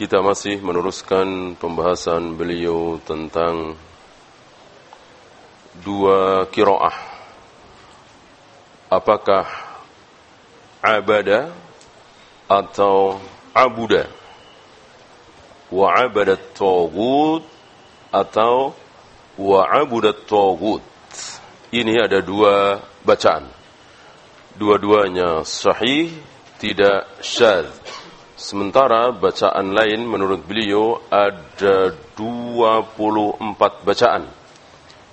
Kita masih meneruskan pembahasan beliau tentang dua kiroah. Apakah abada atau abuda? Wa abadat tagut atau wa abudat tagut. Ini ada dua bacaan. Dua-duanya sahih, tidak syadz. Sementara bacaan lain menurut beliau ada 24 bacaan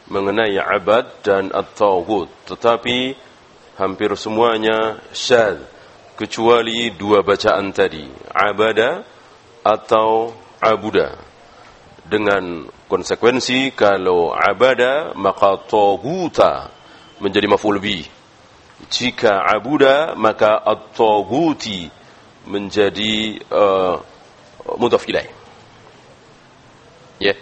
mengenai abad dan at-tawud. Tetapi hampir semuanya syad kecuali dua bacaan tadi, abada atau abuda. Dengan konsekuensi kalau abada maka taguta menjadi maf'ul bih. Jika abuda maka at-taguti menjadi uh, mudhaf ilaih. Ya.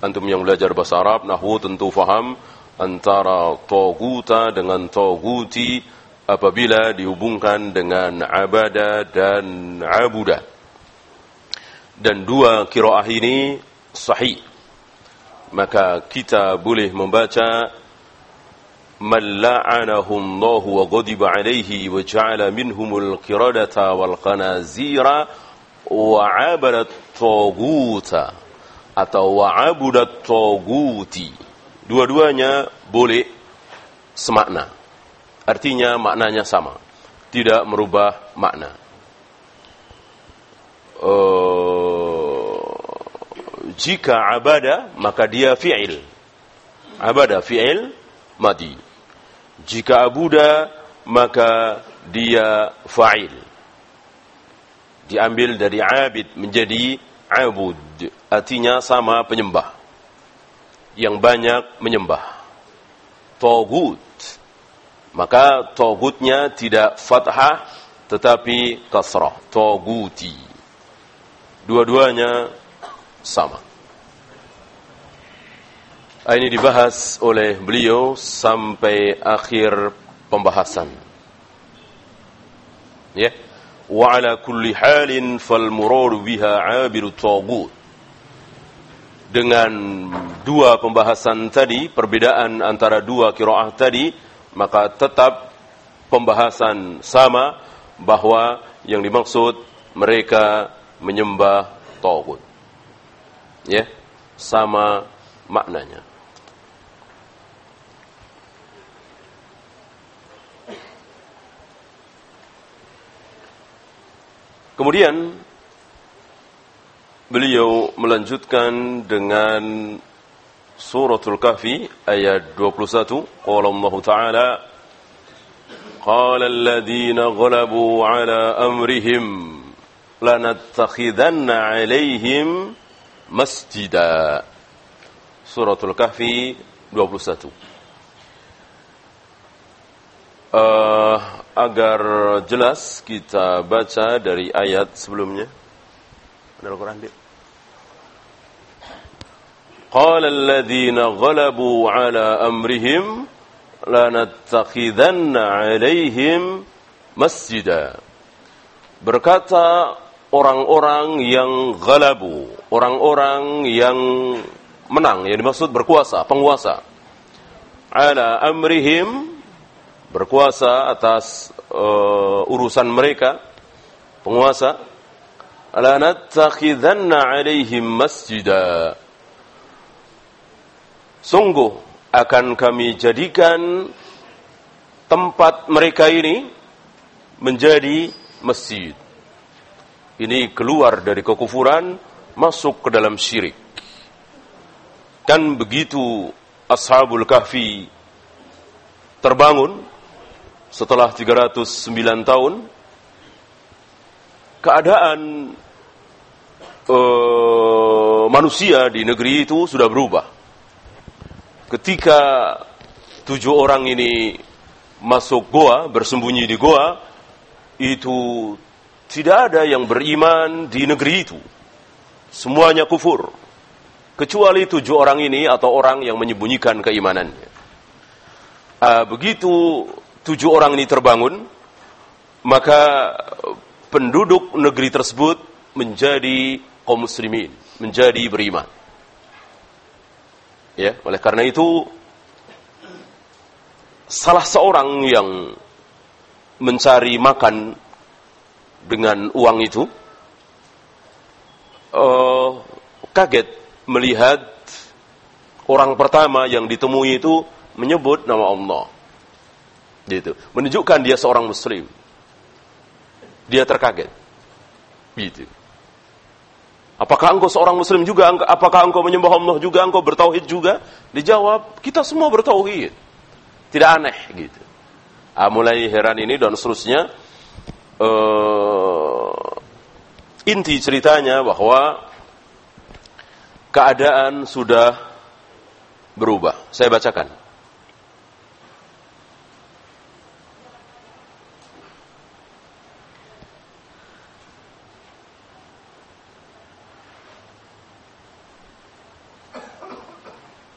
Antum yang belajar bahasa Arab, nahwu tentu faham antara toguta dengan toguti apabila dihubungkan dengan abada dan abuda. Dan dua kiroah ini sahih. Maka kita boleh membaca من لعنه الله وغضب عليه وجعل منهم القردة والخنازير وعبد الطاغوت atau wa'abudat taguti dua-duanya boleh semakna artinya maknanya sama tidak merubah makna uh, jika abada maka dia fi'il abada fi'il madi jika abuda maka dia fa'il. Diambil dari abid menjadi abud. Artinya sama penyembah. Yang banyak menyembah. Togut. Maka togutnya tidak fathah tetapi kasrah. Toguti. Dua-duanya sama. Ini dibahas oleh beliau sampai akhir pembahasan. Ya. Wa ala kulli halin fal muradu biha abiru tagut. Dengan dua pembahasan tadi, perbedaan antara dua kiraah tadi, maka tetap pembahasan sama bahwa yang dimaksud mereka menyembah tagut. Ya, sama maknanya. Kemudian beliau melanjutkan dengan suratul kahfi ayat 21 qala Allah taala qala alladhina ghalabu ala amrihim lanattakhidanna alaihim masjida. Suratul kahfi 21 uh, agar jelas kita baca dari ayat sebelumnya. Ada Al-Qur'an, Dik. Qala alladhina ghalabu ala amrihim lanattakhidanna alaihim masjida. Berkata orang-orang yang galabu, orang-orang yang menang, yang dimaksud berkuasa, penguasa. Ala amrihim berkuasa atas uh, urusan mereka penguasa ala nattakhidanna alaihim masjida. Sungguh akan kami jadikan tempat mereka ini menjadi masjid. Ini keluar dari kekufuran masuk ke dalam syirik. Kan begitu ashabul kahfi terbangun setelah 309 tahun keadaan uh, manusia di negeri itu sudah berubah. Ketika tujuh orang ini masuk goa, bersembunyi di goa, itu tidak ada yang beriman di negeri itu. Semuanya kufur. Kecuali tujuh orang ini atau orang yang menyembunyikan keimanannya. Uh, begitu tujuh orang ini terbangun, maka penduduk negeri tersebut menjadi kaum muslimin, menjadi beriman. Ya, oleh karena itu salah seorang yang mencari makan dengan uang itu uh, kaget melihat orang pertama yang ditemui itu menyebut nama Allah. Gitu. Menunjukkan dia seorang muslim. Dia terkaget. Gitu. Apakah engkau seorang muslim juga? Apakah engkau menyembah Allah juga? Engkau bertauhid juga? Dijawab, kita semua bertauhid. Tidak aneh gitu. Ah, mulai heran ini dan seterusnya. Uh, inti ceritanya bahwa keadaan sudah berubah. Saya bacakan.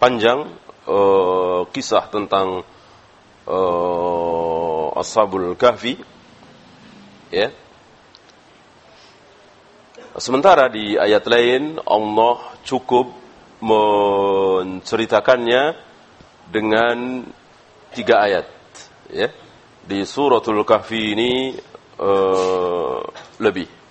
Panjang uh, kisah tentang uh, Ashabul Kahfi ya. Sementara di ayat lain Allah cukup menceritakannya dengan tiga ayat ya. Di suratul kahfi ini uh, lebih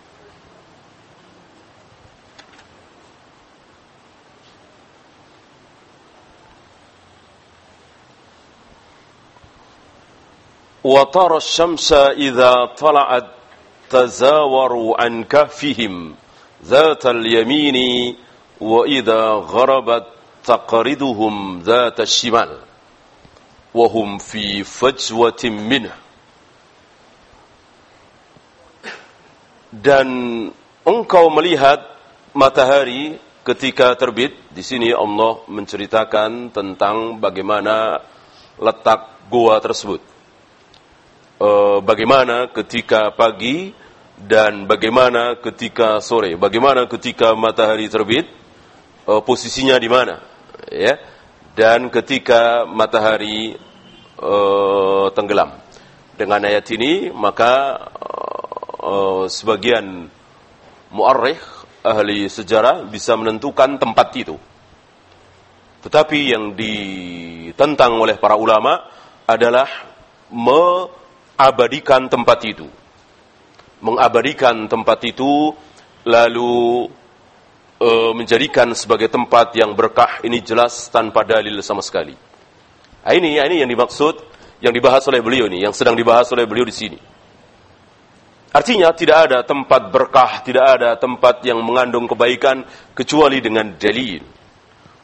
وترى الشمس إذا طلعت تزاور عن كهفهم ذات اليمين وإذا غربت تقرضهم ذات الشمال وهم في فجوة منه dan engkau melihat matahari ketika terbit di sini Allah menceritakan tentang bagaimana letak gua tersebut uh, bagaimana ketika pagi dan bagaimana ketika sore, bagaimana ketika matahari terbit, uh, posisinya di mana, ya, dan ketika matahari uh, tenggelam. Dengan ayat ini maka sebagian muarrikh ahli sejarah bisa menentukan tempat itu. Tetapi yang ditentang oleh para ulama adalah me abadikan tempat itu. Mengabadikan tempat itu lalu e, menjadikan sebagai tempat yang berkah ini jelas tanpa dalil sama sekali. Nah, ini ini yang dimaksud yang dibahas oleh beliau ini, yang sedang dibahas oleh beliau di sini. Artinya tidak ada tempat berkah, tidak ada tempat yang mengandung kebaikan kecuali dengan dalil.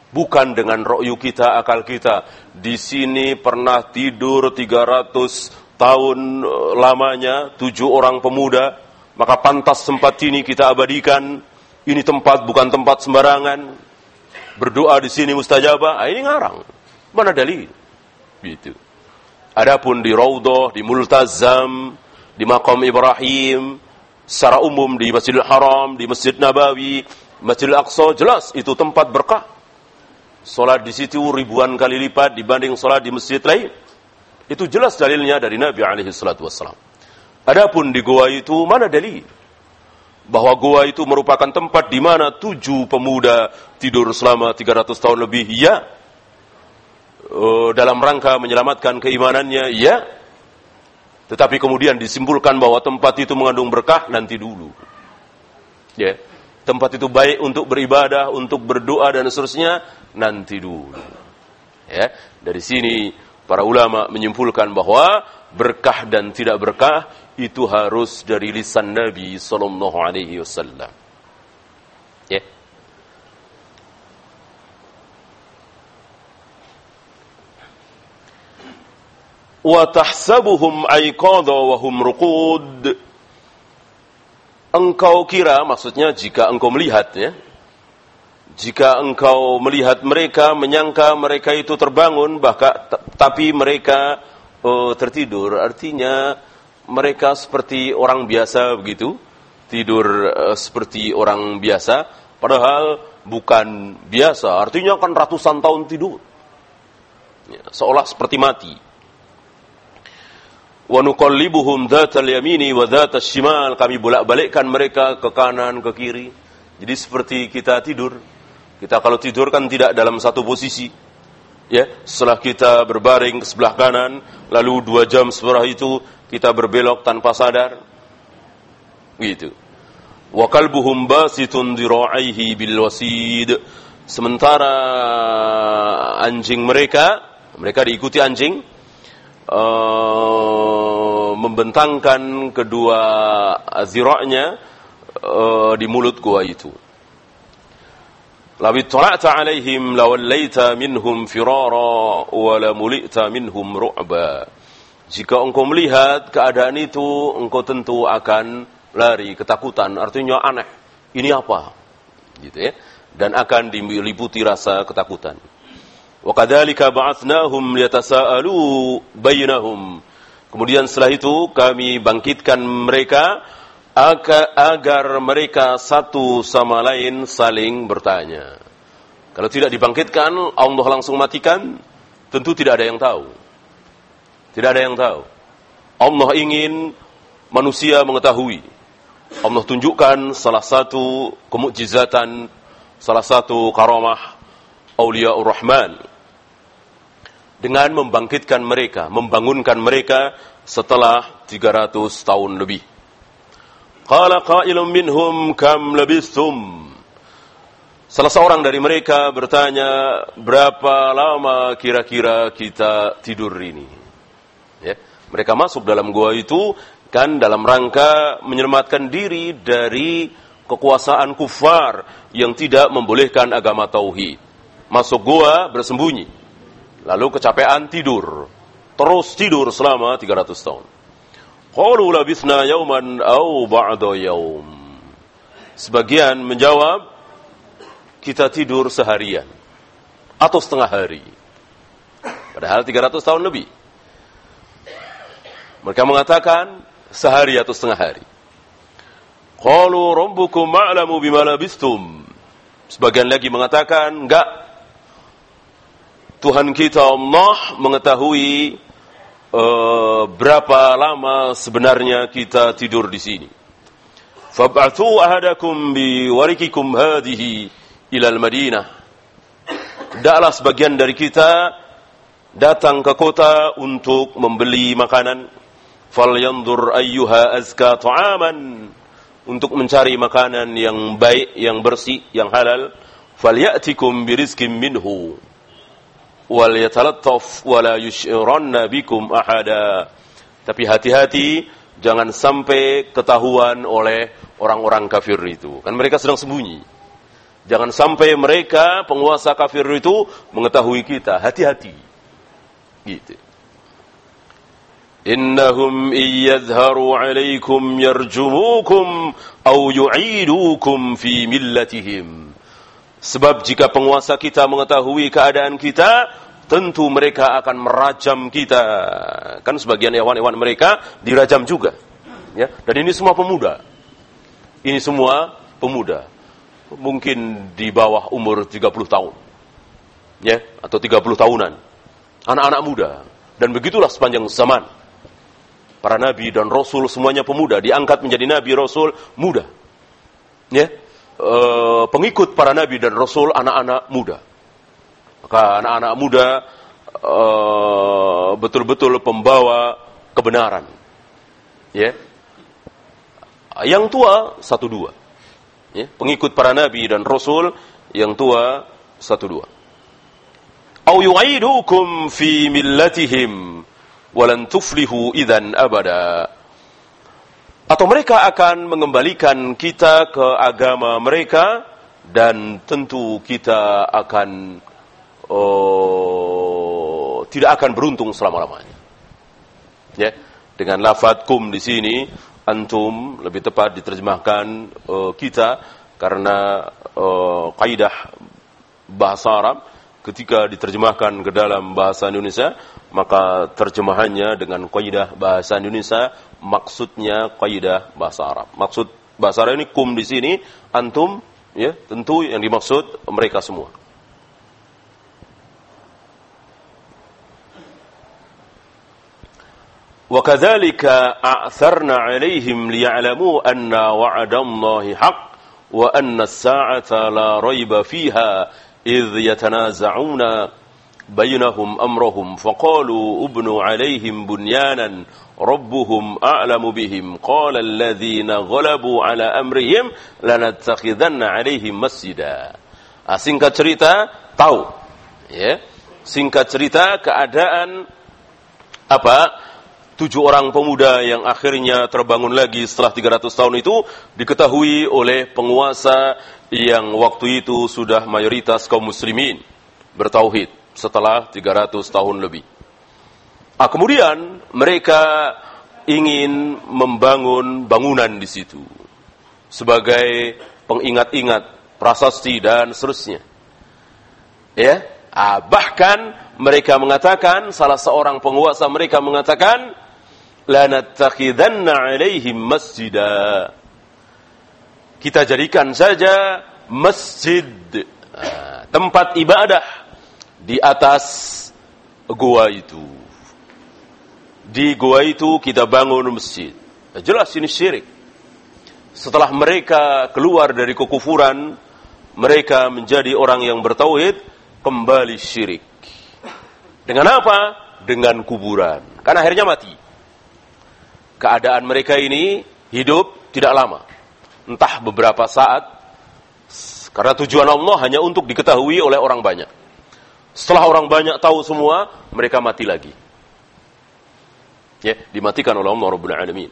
Bukan dengan ro'yu kita, akal kita. Di sini pernah tidur 300 tahun eh, lamanya tujuh orang pemuda maka pantas tempat ini kita abadikan. Ini tempat bukan tempat sembarangan. Berdoa di sini mustajabah. Ah, ini ngarang. Mana dalil? Gitu. Adapun di Raudhah di Multazam di Maqam Ibrahim secara umum di Masjidil Haram di Masjid Nabawi Masjidil Aqsa jelas itu tempat berkah. Salat di situ ribuan kali lipat dibanding salat di masjid lain itu jelas dalilnya dari Nabi alaihi salatu wassalam. Adapun di goa itu mana dalil? Bahwa goa itu merupakan tempat di mana tujuh pemuda tidur selama 300 tahun lebih, ya. Uh, dalam rangka menyelamatkan keimanannya, ya. Tetapi kemudian disimpulkan bahwa tempat itu mengandung berkah nanti dulu. Ya. Tempat itu baik untuk beribadah, untuk berdoa dan seterusnya nanti dulu. Ya. Dari sini Para ulama menyimpulkan bahwa berkah dan tidak berkah itu harus dari lisan Nabi sallallahu alaihi wasallam. Ya. Wa tahsabuhum aiqadha wa hum ruqud. Engkau kira maksudnya jika engkau melihat ya, jika engkau melihat mereka, menyangka mereka itu terbangun, bahkan tapi mereka uh, tertidur, artinya mereka seperti orang biasa begitu, tidur uh, seperti orang biasa, padahal bukan biasa, artinya kan ratusan tahun tidur, ya, seolah seperti mati. wa nuqallibuhum dhatal yamini wa dhatal shimal. Kami bolak-balikkan mereka ke kanan ke kiri. Jadi seperti kita tidur kita kalau tidur kan tidak dalam satu posisi. Ya setelah kita berbaring ke sebelah kanan lalu dua jam setelah itu kita berbelok tanpa sadar. Gitu. Wa kalbuhum basitun dira'aihi bil wasid. Sementara anjing mereka mereka diikuti anjing uh, membentangkan kedua zira'nya uh, di mulut gua itu Lawi tala'ta alaihim lawallaita minhum firara mulita minhum ru'ba. Jika engkau melihat keadaan itu, engkau tentu akan lari ketakutan. Artinya aneh. Ini apa? Gitu ya. Dan akan diliputi rasa ketakutan. Wa kadzalika ba'atsnahum liyatasaalu bainahum. Kemudian setelah itu kami bangkitkan mereka agar mereka satu sama lain saling bertanya. Kalau tidak dibangkitkan, Allah langsung matikan, tentu tidak ada yang tahu. Tidak ada yang tahu. Allah ingin manusia mengetahui. Allah tunjukkan salah satu kemukjizatan, salah satu karamah Auliaur Rahman dengan membangkitkan mereka, membangunkan mereka setelah 300 tahun lebih. Qala qailun minhum kam labistum. Salah seorang dari mereka bertanya, berapa lama kira-kira kita tidur ini? Ya, mereka masuk dalam gua itu kan dalam rangka menyelamatkan diri dari kekuasaan kufar yang tidak membolehkan agama tauhid. Masuk gua bersembunyi. Lalu kecapean tidur. Terus tidur selama 300 tahun. Qalu labithna yauman au ba'da yaum. Sebagian menjawab, kita tidur seharian atau setengah hari. Padahal 300 tahun lebih. Mereka mengatakan sehari atau setengah hari. Qalu rabbukum ma'lamu bima labistum. Sebagian lagi mengatakan enggak. Tuhan kita Allah mengetahui uh, berapa lama sebenarnya kita tidur di sini. Fab'athu ahadakum warikikum hadhihi ilal Madinah. Hendaklah sebagian dari kita datang ke kota untuk membeli makanan. Falyandur ayyuha azka ta'aman. Untuk mencari makanan yang baik, yang bersih, yang halal. Falyatikum birizkim minhu wal yatalattaf wala yush'iranna bikum ahada. Tapi hati-hati jangan sampai ketahuan oleh orang-orang kafir itu. Kan mereka sedang sembunyi. Jangan sampai mereka penguasa kafir itu mengetahui kita. Hati-hati. Gitu. Innahum iyadharu alaikum yarjumukum au yu'idukum fi millatihim. Sebab jika penguasa kita mengetahui keadaan kita, tentu mereka akan merajam kita. Kan sebagian hewan-hewan mereka dirajam juga. Ya, dan ini semua pemuda. Ini semua pemuda. Mungkin di bawah umur 30 tahun. Ya, atau 30 tahunan. Anak-anak muda. Dan begitulah sepanjang zaman. Para nabi dan rasul semuanya pemuda, diangkat menjadi nabi rasul muda. Ya, Eh, pengikut para nabi dan rasul anak-anak muda. Maka anak-anak muda eh, betul-betul pembawa kebenaran. Ya. Yang tua satu dua. Ya. Pengikut para nabi dan rasul yang tua satu dua. Au yu'idukum fi millatihim walan tuflihu idan abada atau mereka akan mengembalikan kita ke agama mereka dan tentu kita akan oh, tidak akan beruntung selama-lamanya. Ya, dengan lafadz kum di sini antum lebih tepat diterjemahkan uh, kita karena uh, kaidah bahasa Arab ketika diterjemahkan ke dalam bahasa Indonesia maka terjemahannya dengan kaidah bahasa Indonesia maksudnya kaidah bahasa Arab. Maksud bahasa Arab ini kum di sini antum ya tentu yang dimaksud mereka semua. وكذلك أعثرنا عليهم ليعلموا أن وعد الله حق وأن الساعة لا ريب فيها إذ يتنازعون بينهم أمرهم فقالوا ابنوا عليهم بنيانا rabbuhum a'lamu bihim. Qala alladhina ghalabu ala amrihim lanattakhidanna alaihim masjida. Nah, singkat cerita tahu ya. Singkat cerita keadaan apa tujuh orang pemuda yang akhirnya terbangun lagi setelah 300 tahun itu diketahui oleh penguasa yang waktu itu sudah mayoritas kaum muslimin bertauhid setelah 300 tahun lebih. Nah, kemudian mereka ingin membangun bangunan di situ sebagai pengingat-ingat prasasti dan seterusnya. Ya, ah, bahkan mereka mengatakan salah seorang penguasa mereka mengatakan lanattakhidanna alaihim masjida. Kita jadikan saja masjid ah, tempat ibadah di atas gua itu. Di gua itu kita bangun masjid. Nah, jelas ini syirik. Setelah mereka keluar dari kekufuran, mereka menjadi orang yang bertauhid, kembali syirik. Dengan apa? Dengan kuburan. Karena akhirnya mati. Keadaan mereka ini hidup tidak lama. Entah beberapa saat. Karena tujuan Allah hanya untuk diketahui oleh orang banyak. Setelah orang banyak tahu semua, mereka mati lagi. Ya, dimatikan oleh Allah Rabbul Alamin.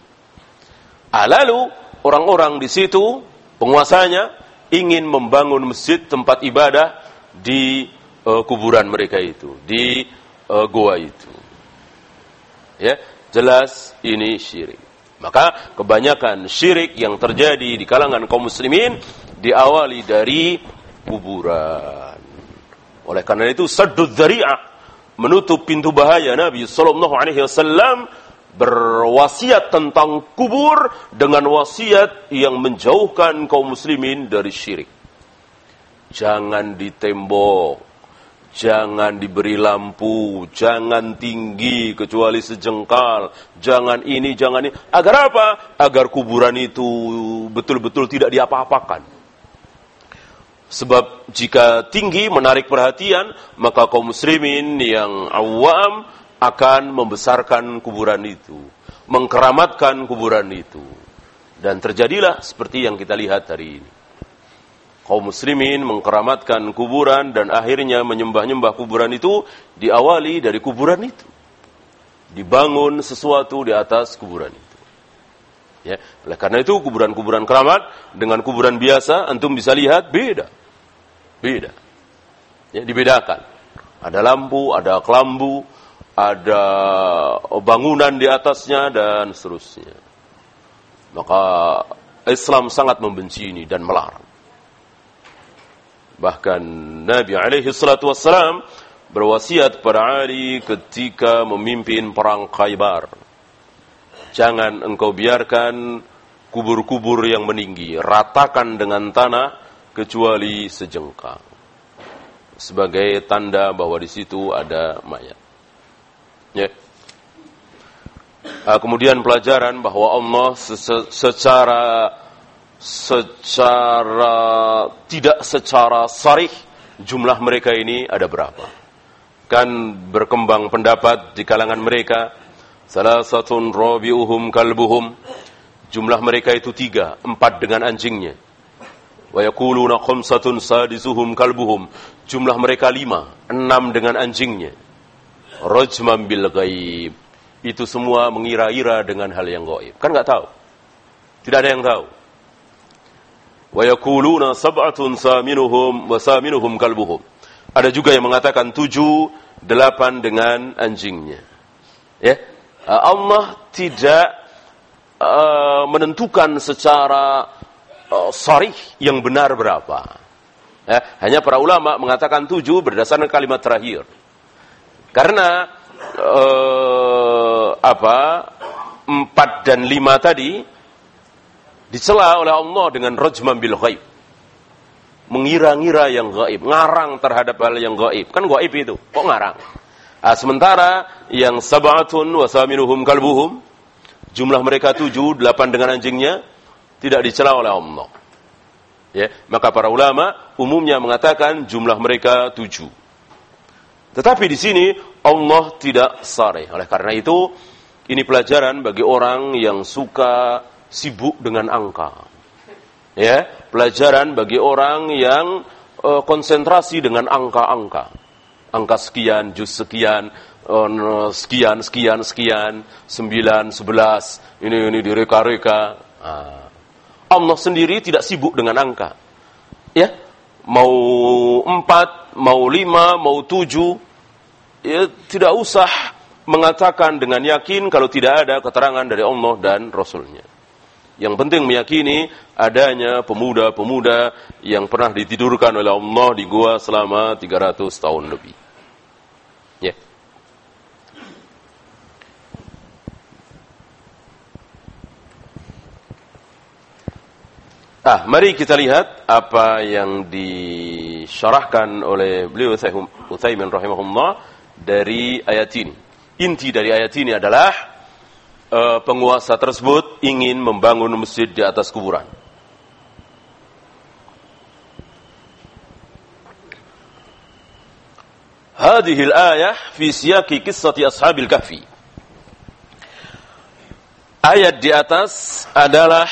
Ah, lalu orang-orang di situ, penguasanya ingin membangun masjid tempat ibadah di uh, kuburan mereka itu, di uh, goa itu. Ya, jelas ini syirik. Maka kebanyakan syirik yang terjadi di kalangan kaum muslimin diawali dari kuburan. Oleh karena itu saddud dzari'ah menutup pintu bahaya Nabi sallallahu alaihi wasallam berwasiat tentang kubur dengan wasiat yang menjauhkan kaum muslimin dari syirik. Jangan ditembok, jangan diberi lampu, jangan tinggi kecuali sejengkal, jangan ini, jangan ini. Agar apa? Agar kuburan itu betul-betul tidak diapa-apakan. Sebab jika tinggi menarik perhatian, maka kaum muslimin yang awam akan membesarkan kuburan itu, mengkeramatkan kuburan itu. Dan terjadilah seperti yang kita lihat hari ini. Kaum muslimin mengkeramatkan kuburan dan akhirnya menyembah-nyembah kuburan itu diawali dari kuburan itu. Dibangun sesuatu di atas kuburan itu. Ya, oleh karena itu kuburan-kuburan keramat dengan kuburan biasa antum bisa lihat beda. Beda. Ya, dibedakan. Ada lampu, ada kelambu, ada bangunan di atasnya dan seterusnya. Maka Islam sangat membenci ini dan melarang. Bahkan Nabi alaihi salatu wassalam berwasiat pada Ali ketika memimpin perang Khaybar Jangan engkau biarkan kubur-kubur yang meninggi, ratakan dengan tanah kecuali sejengkal. Sebagai tanda bahwa di situ ada mayat. Ya. Kemudian pelajaran bahwa Allah secara secara tidak secara sarih jumlah mereka ini ada berapa. Kan berkembang pendapat di kalangan mereka Salasatun rabi'uhum kalbuhum. Jumlah mereka itu tiga, empat dengan anjingnya. Wa yakuluna khamsatun sadisuhum kalbuhum. Jumlah mereka lima, enam dengan anjingnya. Rajman bil. Itu semua mengira-ira dengan hal yang gaib. Kan nggak tahu. Tidak ada yang tahu. Wa yakuluna sab'atun saminuhum wa saminuhum kalbuhum. Ada juga yang mengatakan tujuh, delapan dengan anjingnya. Ya, Allah tidak uh, menentukan secara uh, sarih yang benar berapa. Ya, hanya para ulama mengatakan tujuh berdasarkan kalimat terakhir. Karena uh, apa empat dan lima tadi dicela oleh Allah dengan rajman bil ghaib. Mengira-ngira yang gaib, ngarang terhadap hal yang gaib. Kan gaib itu, kok ngarang? Ah, sementara yang sab'atun wa saminuhum kalbuhum jumlah mereka tujuh, delapan dengan anjingnya tidak dicela oleh Allah. Ya, maka para ulama umumnya mengatakan jumlah mereka tujuh. Tetapi di sini Allah tidak sare. Oleh karena itu, ini pelajaran bagi orang yang suka sibuk dengan angka. Ya, pelajaran bagi orang yang uh, konsentrasi dengan angka-angka. Angka sekian, juz sekian, uh, sekian, sekian, sekian, sembilan, sebelas, ini ini direka-reka. Nah, Allah sendiri tidak sibuk dengan angka. Ya, mau empat, mau lima, mau tujuh, ya tidak usah mengatakan dengan yakin kalau tidak ada keterangan dari Allah dan Rasulnya. Yang penting meyakini adanya pemuda-pemuda yang pernah ditidurkan oleh Allah di gua selama 300 tahun lebih. Ya. Ah, mari kita lihat apa yang disyarahkan oleh beliau Utsaimin rahimahullah dari ayat ini. Inti dari ayat ini adalah uh, penguasa tersebut ingin membangun masjid di atas kuburan. Hadhihi al-ayah fi siyaqi qissati ashabil kahfi. Ayat di atas adalah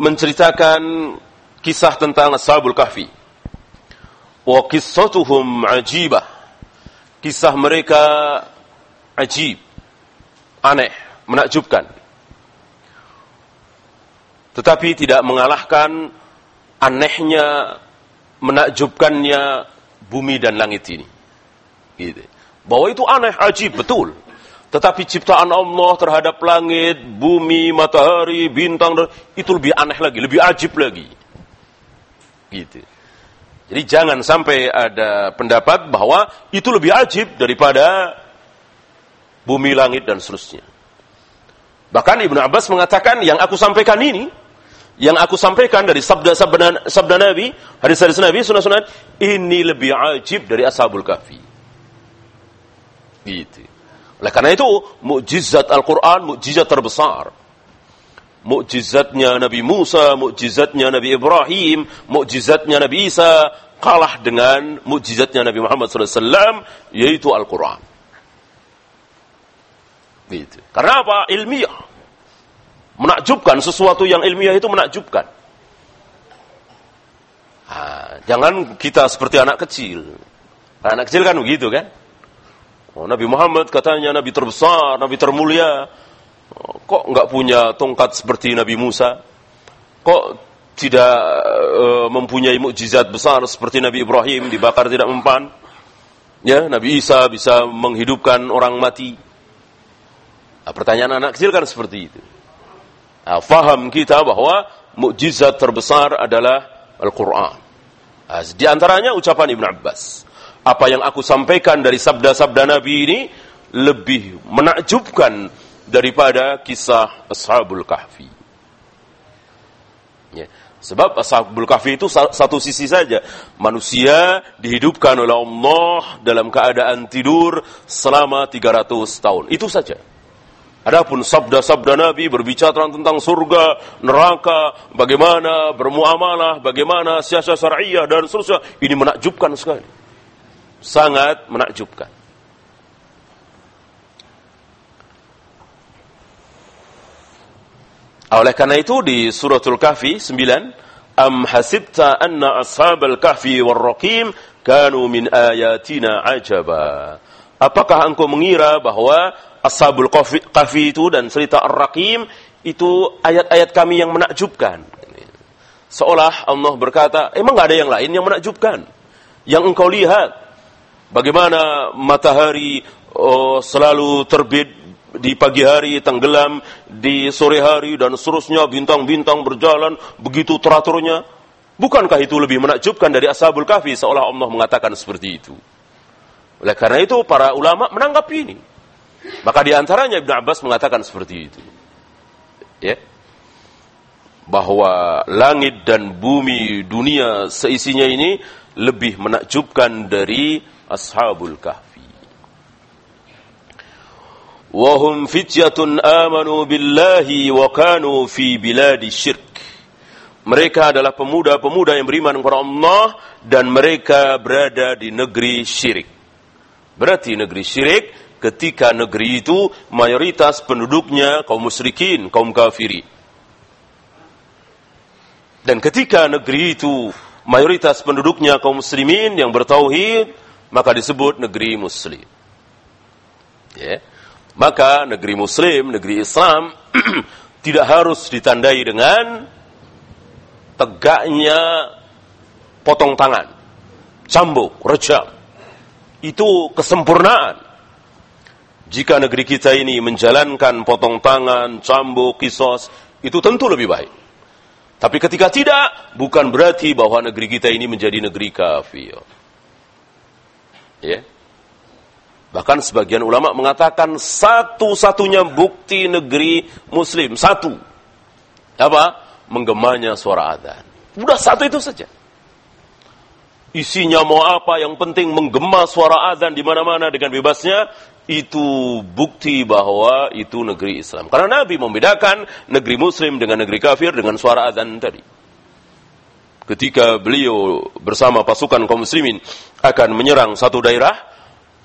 menceritakan kisah tentang Ashabul Kahfi. Wa qissatuhum ajibah. Kisah mereka ajib, aneh, menakjubkan. Tetapi tidak mengalahkan anehnya, menakjubkannya bumi dan langit ini. Gitu. Bahwa itu aneh, ajib, betul. Tetapi ciptaan Allah terhadap langit, bumi, matahari, bintang, itu lebih aneh lagi, lebih ajib lagi. Gitu. Jadi jangan sampai ada pendapat bahwa itu lebih ajib daripada bumi, langit, dan seterusnya. Bahkan Ibnu Abbas mengatakan yang aku sampaikan ini, yang aku sampaikan dari sabda-sabda sabda Nabi, hadis-hadis Nabi, sunnah-sunnah, ini lebih ajib dari Ashabul Kahfi. Gitu. Oleh karena itu, mukjizat Al-Quran, mukjizat terbesar. Mukjizatnya Nabi Musa, mukjizatnya Nabi Ibrahim, mukjizatnya Nabi Isa, kalah dengan mukjizatnya Nabi Muhammad SAW, yaitu Al-Quran. Gitu. Karena apa? Ilmiah. Menakjubkan, sesuatu yang ilmiah itu menakjubkan. Nah, jangan kita seperti anak kecil. Anak kecil kan begitu kan? Oh, Nabi Muhammad katanya Nabi terbesar, Nabi termulia. Kok nggak punya tongkat seperti Nabi Musa? Kok tidak uh, mempunyai mukjizat besar seperti Nabi Ibrahim dibakar tidak mempan? Ya, Nabi Isa bisa menghidupkan orang mati. Nah, pertanyaan anak kecil kan seperti itu. Nah, faham kita bahwa mukjizat terbesar adalah Al-Quran. Nah, di antaranya ucapan Ibn Abbas apa yang aku sampaikan dari sabda-sabda Nabi ini lebih menakjubkan daripada kisah Ashabul Kahfi. Ya. Sebab Ashabul Kahfi itu satu sisi saja. Manusia dihidupkan oleh Allah dalam keadaan tidur selama 300 tahun. Itu saja. Adapun sabda-sabda Nabi berbicara tentang surga, neraka, bagaimana bermuamalah, bagaimana siasat syariah dan seterusnya. Ini menakjubkan sekali sangat menakjubkan. Oleh karena itu di suratul kahfi 9 Am hasibta anna ashabal kahfi warraqim kanu min ayatina ajaba. Apakah engkau mengira bahwa ashabul kahfi itu dan cerita ar-raqim itu ayat-ayat kami yang menakjubkan? Seolah Allah berkata, emang gak ada yang lain yang menakjubkan? Yang engkau lihat Bagaimana matahari oh, selalu terbit di pagi hari, tenggelam di sore hari, dan seterusnya bintang-bintang berjalan begitu teraturnya. Bukankah itu lebih menakjubkan dari Ashabul Kahfi seolah Allah mengatakan seperti itu? Oleh karena itu para ulama menanggap ini. Maka di antaranya Ibn Abbas mengatakan seperti itu. Ya. Bahwa langit dan bumi dunia seisinya ini lebih menakjubkan dari ashabul kahfi. Fityatun amanu billahi wa kanu fi biladi syirk. Mereka adalah pemuda-pemuda yang beriman kepada Allah dan mereka berada di negeri syirik. Berarti negeri syirik ketika negeri itu mayoritas penduduknya kaum musyrikin, kaum kafiri. Dan ketika negeri itu mayoritas penduduknya kaum muslimin yang bertauhid, maka disebut negeri muslim. Ya. Maka negeri muslim, negeri Islam tidak harus ditandai dengan tegaknya potong tangan, cambuk, rejam. Itu kesempurnaan. Jika negeri kita ini menjalankan potong tangan, cambuk, kisos, itu tentu lebih baik. Tapi ketika tidak, bukan berarti bahwa negeri kita ini menjadi negeri kafir. Ya. Bahkan sebagian ulama mengatakan satu-satunya bukti negeri muslim. Satu. Apa? Menggemanya suara adzan. Udah satu itu saja. Isinya mau apa, yang penting menggema suara adzan di mana-mana dengan bebasnya, itu bukti bahwa itu negeri Islam. Karena Nabi membedakan negeri Muslim dengan negeri kafir dengan suara azan tadi. Ketika beliau bersama pasukan kaum muslimin akan menyerang satu daerah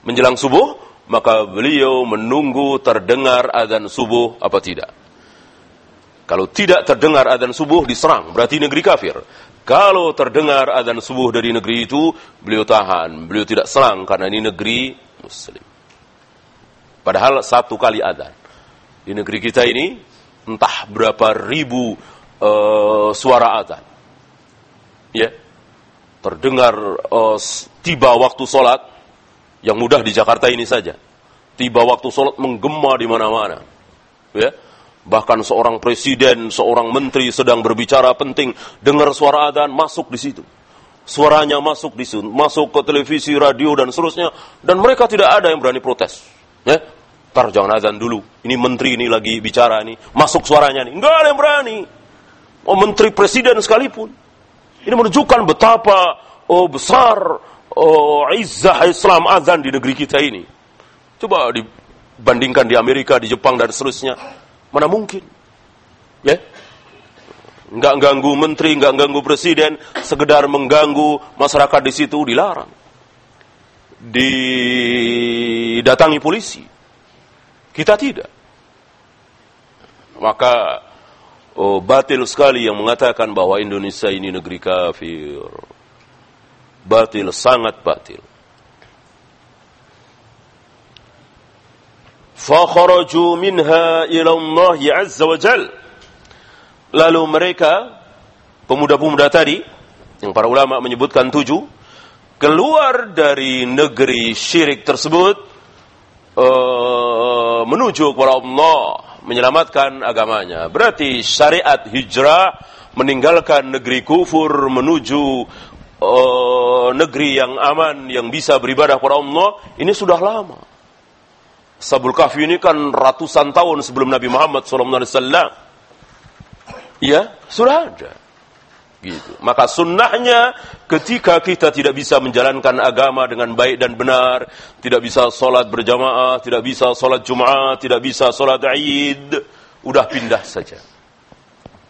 menjelang subuh, maka beliau menunggu terdengar azan subuh apa tidak. Kalau tidak terdengar azan subuh diserang, berarti negeri kafir. Kalau terdengar azan subuh dari negeri itu, beliau tahan, beliau tidak serang karena ini negeri muslim. Padahal satu kali adzan. Di negeri kita ini entah berapa ribu uh, suara adzan. Ya. Terdengar uh, tiba waktu sholat yang mudah di Jakarta ini saja. Tiba waktu sholat menggema di mana-mana. Ya. Bahkan seorang presiden, seorang menteri sedang berbicara penting, dengar suara adzan masuk di situ. Suaranya masuk di situ, masuk ke televisi, radio dan seterusnya dan mereka tidak ada yang berani protes. Ya, Tar jangan azan dulu. Ini menteri ini lagi bicara nih. Masuk suaranya nih. Enggak ada yang berani. Oh menteri presiden sekalipun. Ini menunjukkan betapa oh, besar oh, izzah Islam azan di negeri kita ini. Coba dibandingkan di Amerika, di Jepang dan seterusnya. Mana mungkin? Ya? Enggak ganggu menteri, enggak ganggu presiden, sekedar mengganggu masyarakat di situ dilarang. Didatangi polisi kita tidak. Maka oh, batil sekali yang mengatakan bahwa Indonesia ini negeri kafir. Batil, sangat batil. Fakharaju minha ila Allah azza wa jal. Lalu mereka, pemuda-pemuda tadi, yang para ulama menyebutkan tujuh, keluar dari negeri syirik tersebut, uh, menuju kepada Allah, menyelamatkan agamanya. Berarti syariat hijrah meninggalkan negeri kufur menuju uh, negeri yang aman yang bisa beribadah kepada Allah ini sudah lama. Sabul Kahfi ini kan ratusan tahun sebelum Nabi Muhammad SAW. Ya, sudah ada. Gitu. Maka sunnahnya ketika kita tidak bisa menjalankan agama dengan baik dan benar, tidak bisa sholat berjamaah, tidak bisa sholat Jumat, tidak bisa sholat Eid, udah pindah saja.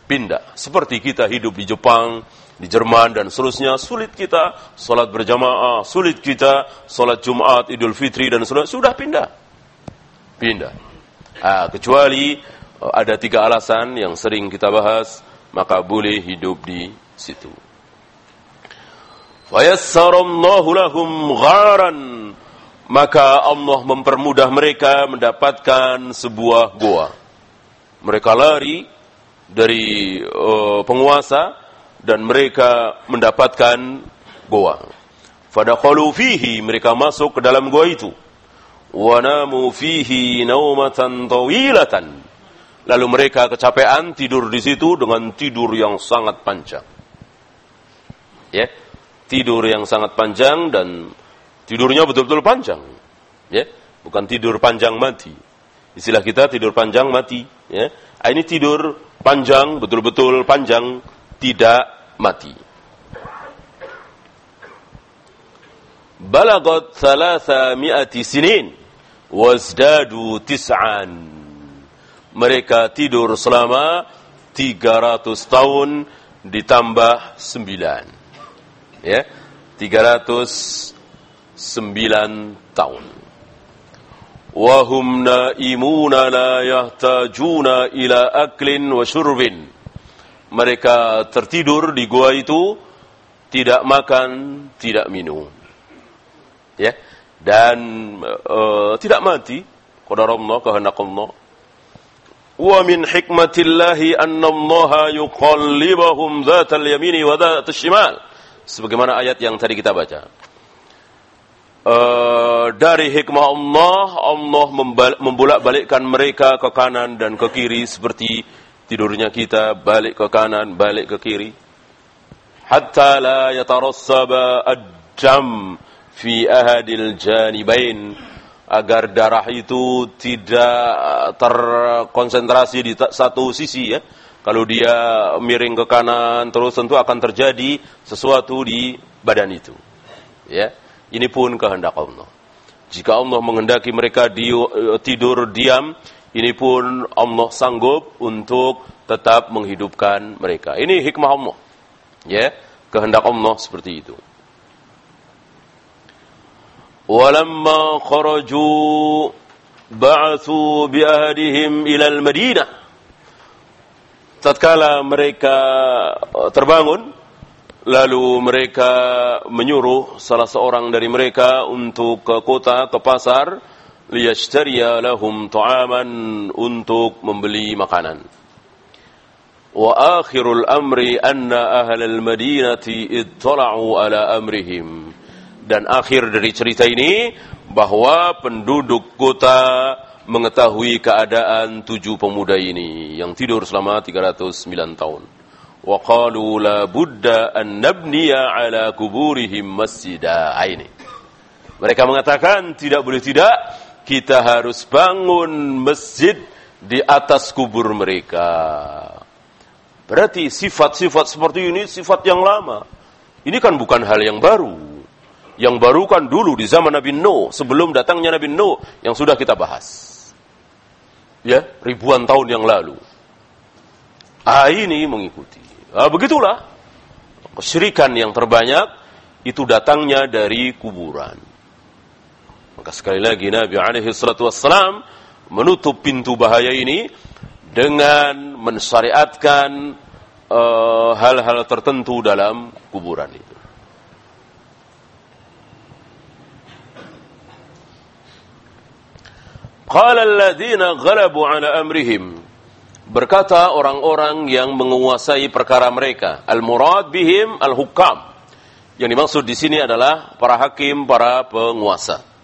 Pindah. Seperti kita hidup di Jepang, di Jerman dan seterusnya, sulit kita sholat berjamaah, sulit kita sholat Jumat, Idul Fitri dan seterusnya, sudah pindah. Pindah. Ah, kecuali eh, ada tiga alasan yang sering kita bahas, maka boleh hidup di situ. Fayassarallahu lahum gharan maka Allah mempermudah mereka mendapatkan sebuah goa. Mereka lari dari uh, penguasa dan mereka mendapatkan goa. Fadakhalu fihi mereka masuk ke dalam goa itu. Wa namu fihi naumatan tawilatan. Lalu mereka kecapean tidur di situ dengan tidur yang sangat panjang ya tidur yang sangat panjang dan tidurnya betul-betul panjang ya bukan tidur panjang mati istilah kita tidur panjang mati ya ini tidur panjang betul-betul panjang tidak mati. Balagat thalatha mi'ati sinin wazdadu tis'an. Mereka tidur selama 300 tahun ditambah 9 ya 309 tahun. Wahum naimuna la yahtajuna ila aklin wa syurbin mereka tertidur di gua itu tidak makan tidak minum. Ya. Dan uh, tidak mati. Qadarullah kehendak Allah wa min hikmatillahi anna Allah yuqallibahum dhatal yamini wa dhatal shimal. Sebagaimana ayat yang tadi kita baca. Uh, dari hikmah Allah Allah membolak-balikkan mereka ke kanan dan ke kiri seperti tidurnya kita balik ke kanan balik ke kiri hatta la yatarassaba ad-dam fi ahadil janibain agar darah itu tidak terkonsentrasi di satu sisi ya. Kalau dia miring ke kanan terus tentu akan terjadi sesuatu di badan itu. Ya. Ini pun kehendak Allah. Jika Allah menghendaki mereka di, tidur diam, ini pun Allah sanggup untuk tetap menghidupkan mereka. Ini hikmah Allah. Ya, kehendak Allah seperti itu. Walamma kharaju ba'athu bi ahdihim ila al-Madinah. Tatkala mereka eh, terbangun, Lalu mereka menyuruh salah seorang dari mereka untuk ke kota, ke pasar, liyashtariya lahum ta'aman untuk membeli makanan wa akhirul amri anna ahlal madinati ittala'u ala amrihim dan akhir dari cerita ini bahwa penduduk kota mengetahui keadaan tujuh pemuda ini yang tidur selama 309 tahun. Wa qalu la budda an nabniya ala kuburihim. Ini. Mereka mengatakan tidak boleh tidak kita harus bangun masjid di atas kubur mereka. Berarti sifat-sifat seperti ini sifat yang lama. Ini kan bukan hal yang baru yang baru kan dulu di zaman Nabi Nuh, sebelum datangnya Nabi Nuh yang sudah kita bahas. Ya, ribuan tahun yang lalu. Ah ini mengikuti. Ah, begitulah. Kesyirikan yang terbanyak itu datangnya dari kuburan. Maka sekali lagi Nabi alaihi salatu wassalam menutup pintu bahaya ini dengan mensyariatkan eh, hal-hal uh, tertentu dalam kuburan itu. Qala alladziina ghalabu ala amrihim. Berkata orang-orang yang menguasai perkara mereka. Al-murad bihim al-hukam. Yang dimaksud di sini adalah para hakim, para penguasa.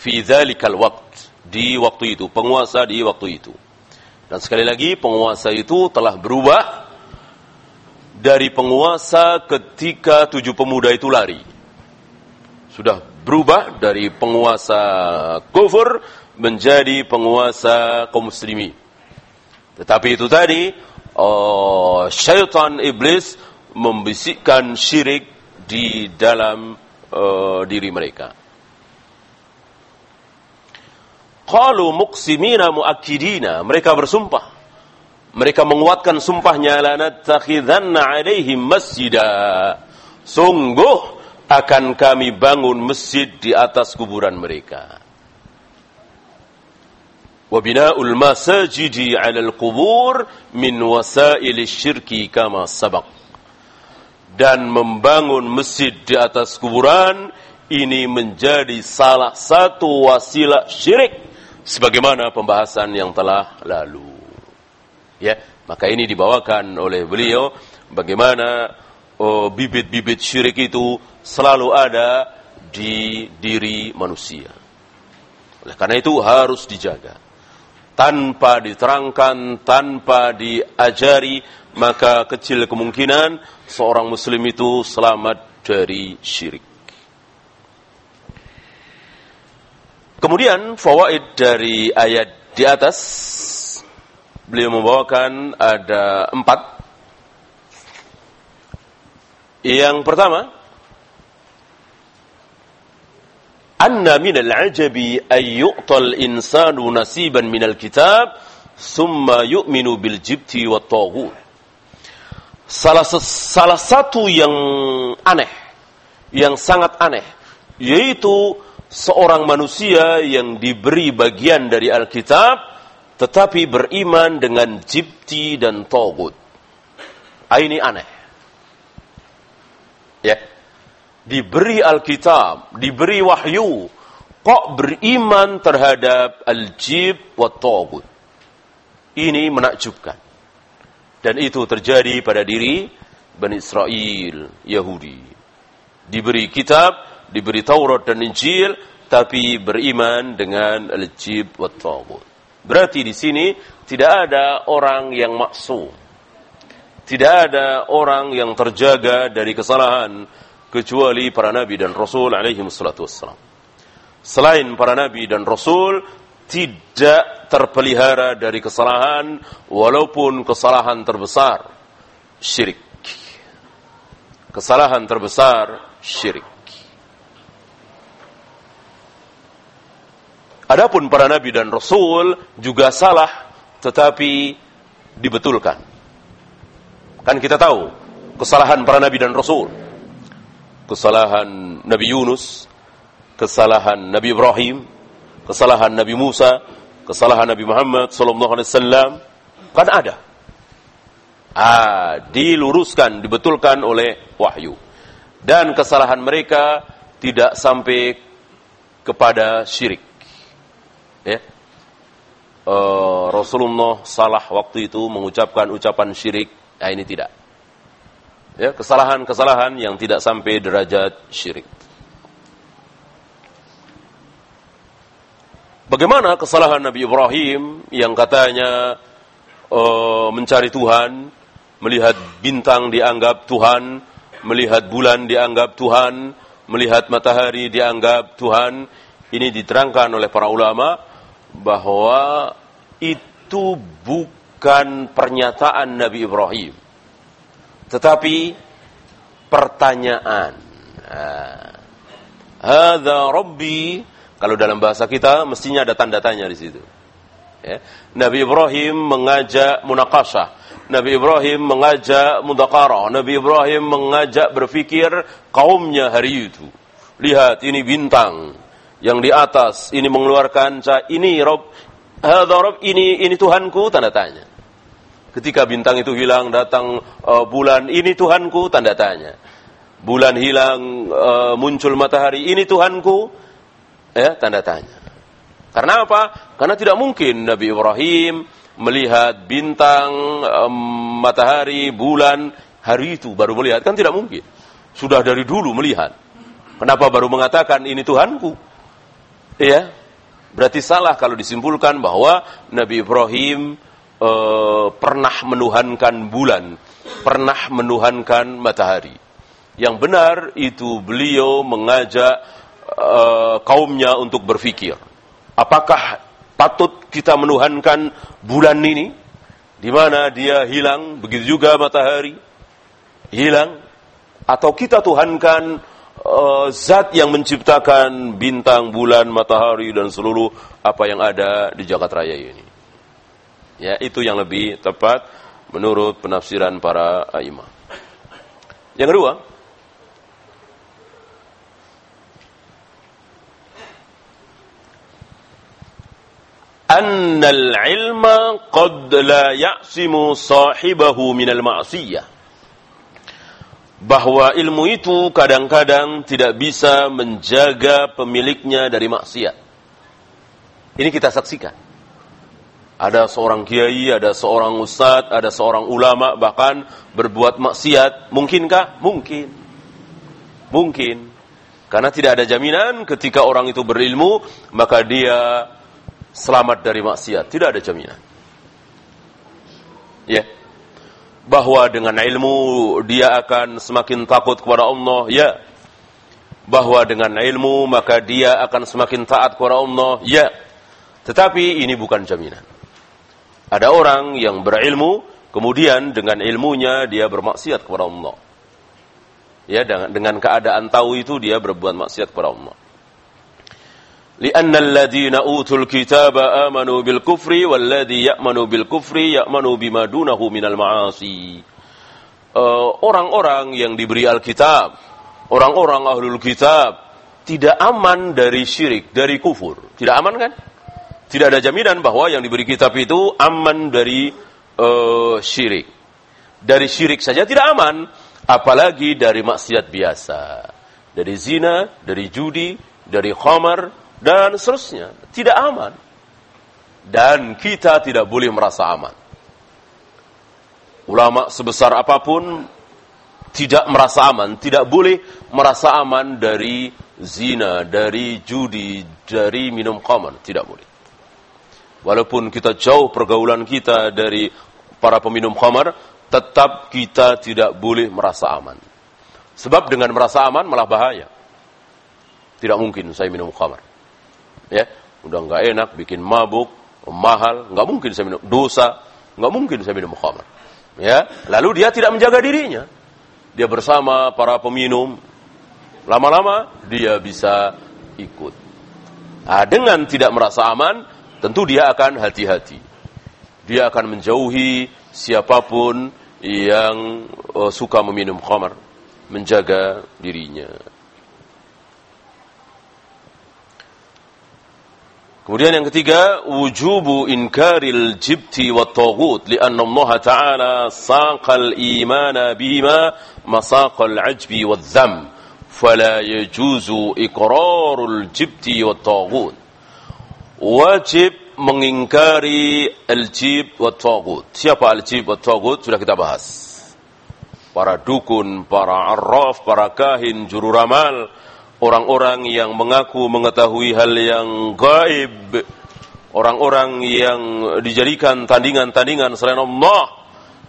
Fi dzalikal waqt. Di waktu itu, penguasa di waktu itu. Dan sekali lagi penguasa itu telah berubah dari penguasa ketika tujuh pemuda itu lari. Sudah berubah dari penguasa kufur menjadi penguasa kaum muslimin. Tetapi itu tadi oh, syaitan iblis membisikkan syirik di dalam uh, diri mereka. Qalu muqsimina muakkidina, mereka bersumpah. Mereka menguatkan sumpahnya la natakhidanna alaihim masjida. Sungguh akan kami bangun masjid di atas kuburan mereka. Wabina'ul masajidi 'alal qubur min wasail syirki kama sabaq. Dan membangun masjid di atas kuburan ini menjadi salah satu wasilah syirik sebagaimana pembahasan yang telah lalu. Ya, maka ini dibawakan oleh beliau bagaimana oh, bibit-bibit oh, syirik itu selalu ada di diri manusia. Oleh karena itu harus dijaga. Tanpa diterangkan, tanpa diajari, maka kecil kemungkinan seorang muslim itu selamat dari syirik. Kemudian fawaid dari ayat di atas beliau membawakan ada empat. Yang pertama, anna min al-ajabi ay yu'tal insanu nasiban min al-kitab thumma yu'minu bil jibti wa taghut salah salah satu yang aneh yang sangat aneh yaitu seorang manusia yang diberi bagian dari Alkitab tetapi beriman dengan jibti dan togut. Ah, ini aneh. Ya. Diberi Alkitab, diberi wahyu, kok beriman terhadap al-jib wa togut. Ini menakjubkan. Dan itu terjadi pada diri Bani Israel, Yahudi. Diberi kitab, diberi Taurat dan Injil, tapi beriman dengan al-jib wa tagut. Berarti di sini tidak ada orang yang maksum. Tidak ada orang yang terjaga dari kesalahan kecuali para nabi dan rasul alaihi wassalatu wassalam. Selain para nabi dan rasul tidak terpelihara dari kesalahan walaupun kesalahan terbesar syirik. Kesalahan terbesar syirik. Adapun para nabi dan rasul juga salah tetapi dibetulkan. Kan kita tahu kesalahan para nabi dan rasul. Kesalahan Nabi Yunus, kesalahan Nabi Ibrahim, kesalahan Nabi Musa, kesalahan Nabi Muhammad sallallahu alaihi wasallam kan ada. Ah, diluruskan, dibetulkan oleh wahyu. Dan kesalahan mereka tidak sampai kepada syirik ya. Uh, Rasulullah salah waktu itu mengucapkan ucapan syirik. Nah ini tidak. Ya kesalahan-kesalahan yang tidak sampai derajat syirik. Bagaimana kesalahan Nabi Ibrahim yang katanya uh, mencari Tuhan, melihat bintang dianggap Tuhan, melihat bulan dianggap Tuhan, melihat matahari dianggap Tuhan, ini diterangkan oleh para ulama bahwa itu bukan pernyataan Nabi Ibrahim, tetapi pertanyaan. Hada Rabbi, kalau dalam bahasa kita mestinya ada tanda tanya di situ. Ya. Nabi Ibrahim mengajak munakasah. Nabi Ibrahim mengajak mudakarah. Nabi Ibrahim mengajak berfikir kaumnya hari itu. Lihat ini bintang yang di atas ini mengeluarkan ini Rob hadza Rob ini ini Tuhanku tanda tanya. Ketika bintang itu hilang datang uh, bulan ini Tuhanku tanda tanya. Bulan hilang uh, muncul matahari ini Tuhanku ya tanda tanya. Karena apa? Karena tidak mungkin Nabi Ibrahim melihat bintang, um, matahari, bulan hari itu baru melihat kan tidak mungkin. Sudah dari dulu melihat. Kenapa baru mengatakan ini Tuhanku? Ya, berarti salah kalau disimpulkan bahwa Nabi Ibrahim e, pernah menuhankan bulan, pernah menuhankan matahari. Yang benar itu beliau mengajak e, kaumnya untuk berpikir, apakah patut kita menuhankan bulan ini, di mana dia hilang, begitu juga matahari hilang, atau kita tuhankan uh, zat yang menciptakan bintang, bulan, matahari dan seluruh apa yang ada di jagat raya ini. Ya, itu yang lebih tepat menurut penafsiran para imam. Yang kedua, annal ilma qad la ya'simu sahibahu minal ma'siyah bahwa ilmu itu kadang-kadang tidak bisa menjaga pemiliknya dari maksiat. Ini kita saksikan. Ada seorang kiai, ada seorang ustadz, ada seorang ulama bahkan berbuat maksiat. Mungkinkah? Mungkin. Mungkin. Karena tidak ada jaminan ketika orang itu berilmu, maka dia selamat dari maksiat. Tidak ada jaminan. Ya. Yeah bahwa dengan ilmu dia akan semakin takut kepada Allah, ya. Bahwa dengan ilmu maka dia akan semakin taat kepada Allah, ya. Tetapi ini bukan jaminan. Ada orang yang berilmu, kemudian dengan ilmunya dia bermaksiat kepada Allah. Ya, dengan, keadaan tahu itu dia berbuat maksiat kepada Allah. لأن الذين أوتوا الكتاب آمنوا بالكفر والذي يأمن بالكفر يأمن بما دونه من المعاصي orang-orang yang diberi Alkitab, orang-orang ahlul kitab tidak aman dari syirik, dari kufur. Tidak aman kan? Tidak ada jaminan bahwa yang diberi kitab itu aman dari uh, syirik. Dari syirik saja tidak aman, apalagi dari maksiat biasa. Dari zina, dari judi, dari khamar, dan seterusnya. Tidak aman. Dan kita tidak boleh merasa aman. Ulama sebesar apa pun tidak merasa aman, tidak boleh merasa aman dari zina, dari judi, dari minum khamar, tidak boleh. Walaupun kita jauh pergaulan kita dari para peminum khamar, tetap kita tidak boleh merasa aman. Sebab dengan merasa aman malah bahaya. Tidak mungkin saya minum khamar. Ya, udah nggak enak, bikin mabuk, mahal, nggak mungkin saya minum dosa, nggak mungkin saya minum khamar. Ya, lalu dia tidak menjaga dirinya. Dia bersama para peminum, lama-lama dia bisa ikut. Nah, dengan tidak merasa aman, tentu dia akan hati-hati. Dia akan menjauhi siapa pun yang uh, suka meminum khamar, menjaga dirinya. Kemudian yang ketiga, wujubu inkaril jibti wa taghut lianna Allah Ta'ala saqal imana bima masaqal ajbi wa dham fala yajuzu iqrarul jibti wa taghut wajib mengingkari al-jib wa tagut. Siapa al-jib wa tagut? Sudah kita bahas. Para dukun, para arraf, para kahin, juru ramal, orang-orang yang mengaku mengetahui hal yang gaib, orang-orang yang dijadikan tandingan-tandingan selain Allah.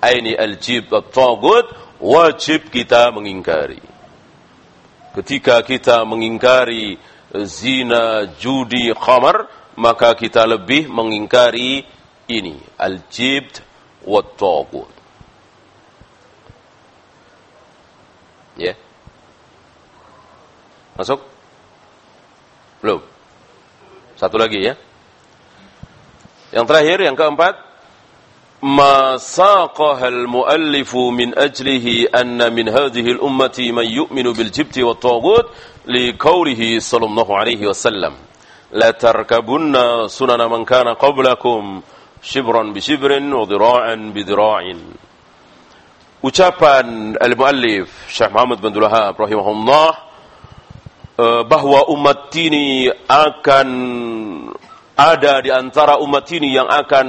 Ini al-jib tagut, wajib kita mengingkari. Ketika kita mengingkari zina, judi, khamar, maka kita lebih mengingkari ini al-jibt wa Masuk? Belum. Satu lagi ya. Yang terakhir yang keempat ما ساقها المؤلف من أجله أن من هذه الأمة من يؤمن بالجبت والطاغوت لقوله صلى الله عليه وسلم la tarkabunna sunana man kana qablakum shibran bi shibrin wa dhira'an bi dhira'in ucapan al-muallif Syekh Muhammad bin Wahab rahimahullah uh, bahwa umat ini akan ada di antara umat ini yang akan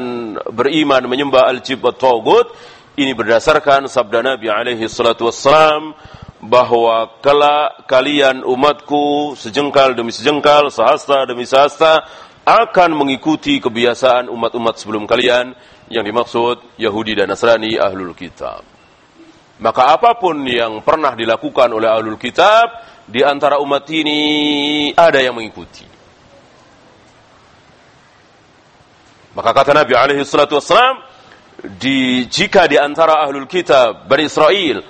beriman menyembah al-jib wa ini berdasarkan sabda Nabi alaihi salatu wassalam bahwa kelak kalian umatku sejengkal demi sejengkal, sehasta demi sehasta akan mengikuti kebiasaan umat-umat sebelum kalian yang dimaksud Yahudi dan Nasrani ahlul kitab. Maka apa pun yang pernah dilakukan oleh ahlul kitab di antara umat ini ada yang mengikuti. Maka kata Nabi alaihi salatu wassalam, di, jika di antara ahlul kitab Bani Israel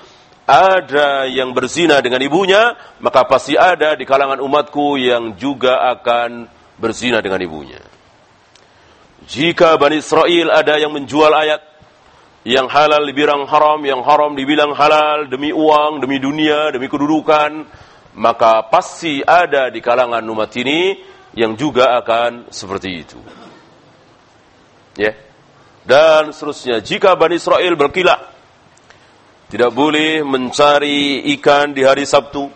ada yang berzina dengan ibunya, maka pasti ada di kalangan umatku yang juga akan berzina dengan ibunya. Jika Bani Israel ada yang menjual ayat yang halal dibilang haram, yang haram dibilang halal demi uang, demi dunia, demi kedudukan, maka pasti ada di kalangan umat ini yang juga akan seperti itu. Ya. Dan seterusnya, jika Bani Israel berkilah tidak boleh mencari ikan di hari Sabtu.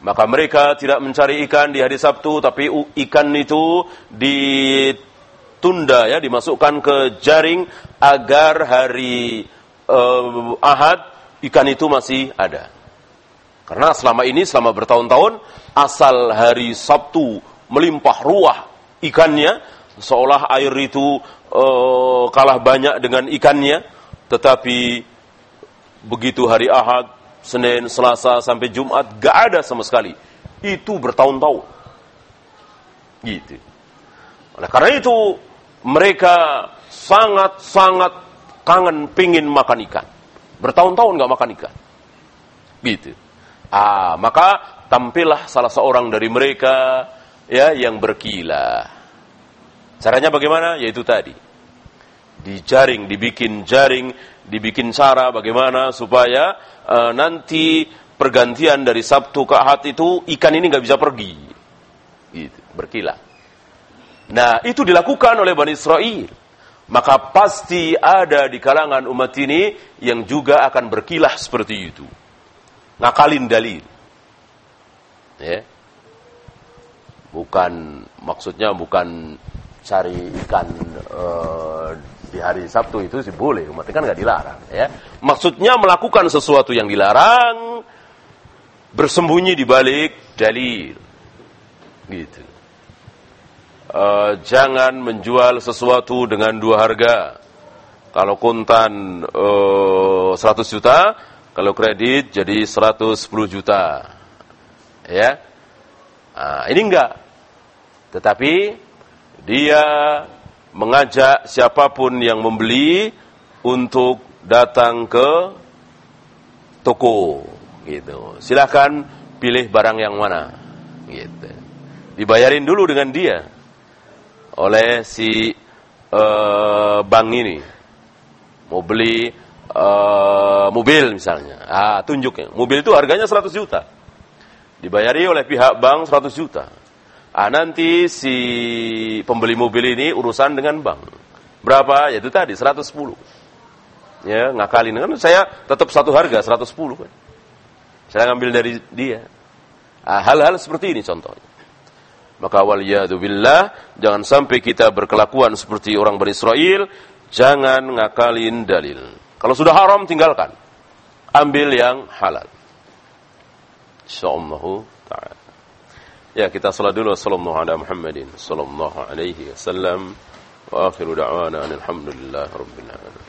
Maka mereka tidak mencari ikan di hari Sabtu, tapi ikan itu ditunda ya, dimasukkan ke jaring agar hari uh, Ahad ikan itu masih ada. Karena selama ini selama bertahun-tahun asal hari Sabtu melimpah ruah ikannya seolah air itu uh, kalah banyak dengan ikannya, tetapi Begitu hari Ahad, Senin, Selasa sampai Jumat gak ada sama sekali. Itu bertahun-tahun. Gitu. Oleh karena itu mereka sangat-sangat kangen pingin makan ikan. Bertahun-tahun gak makan ikan. Gitu. Ah, maka tampillah salah seorang dari mereka ya yang berkilah. Caranya bagaimana? Yaitu tadi. Dijaring, dibikin jaring, dibikin cara bagaimana supaya uh, nanti pergantian dari Sabtu ke Ahad itu ikan ini nggak bisa pergi. Gitu, berkilah. Nah, itu dilakukan oleh Bani Israel. Maka pasti ada di kalangan umat ini yang juga akan berkilah seperti itu. Ngakalin dalil. Ya. Bukan maksudnya bukan cari ikan uh, di hari Sabtu itu sih boleh, umat kan nggak dilarang, ya. Maksudnya melakukan sesuatu yang dilarang bersembunyi di balik dalil, gitu. Uh, jangan menjual sesuatu dengan dua harga. Kalau kontan uh, eh, 100 juta, kalau kredit jadi 110 juta. Ya. Nah, ini enggak. Tetapi dia mengajak siapa pun yang membeli untuk datang ke toko gitu. Silahkan pilih barang yang mana gitu. Dibayarin dulu dengan dia oleh si uh, bank ini. Mau beli uh, mobil misalnya. Ah, tunjuknya. Mobil itu harganya 100 juta. Dibayari oleh pihak bank 100 juta. Ah, nanti si pembeli mobil ini urusan dengan bank. Berapa? Ya itu tadi 110. Ya, ngakalin kan saya tetap satu harga 110 kan. Saya ngambil dari dia. Ah, hal-hal ah, seperti ini contohnya. Maka waliyadu billah, jangan sampai kita berkelakuan seperti orang Bani Israel, jangan ngakalin dalil. Kalau sudah haram tinggalkan. Ambil yang halal. Insyaallah ta'ala. Ya kita salat dulu sallallahu ala Muhammadin sallallahu alaihi wasallam wa akhiru da'wana alhamdulillah rabbil alamin.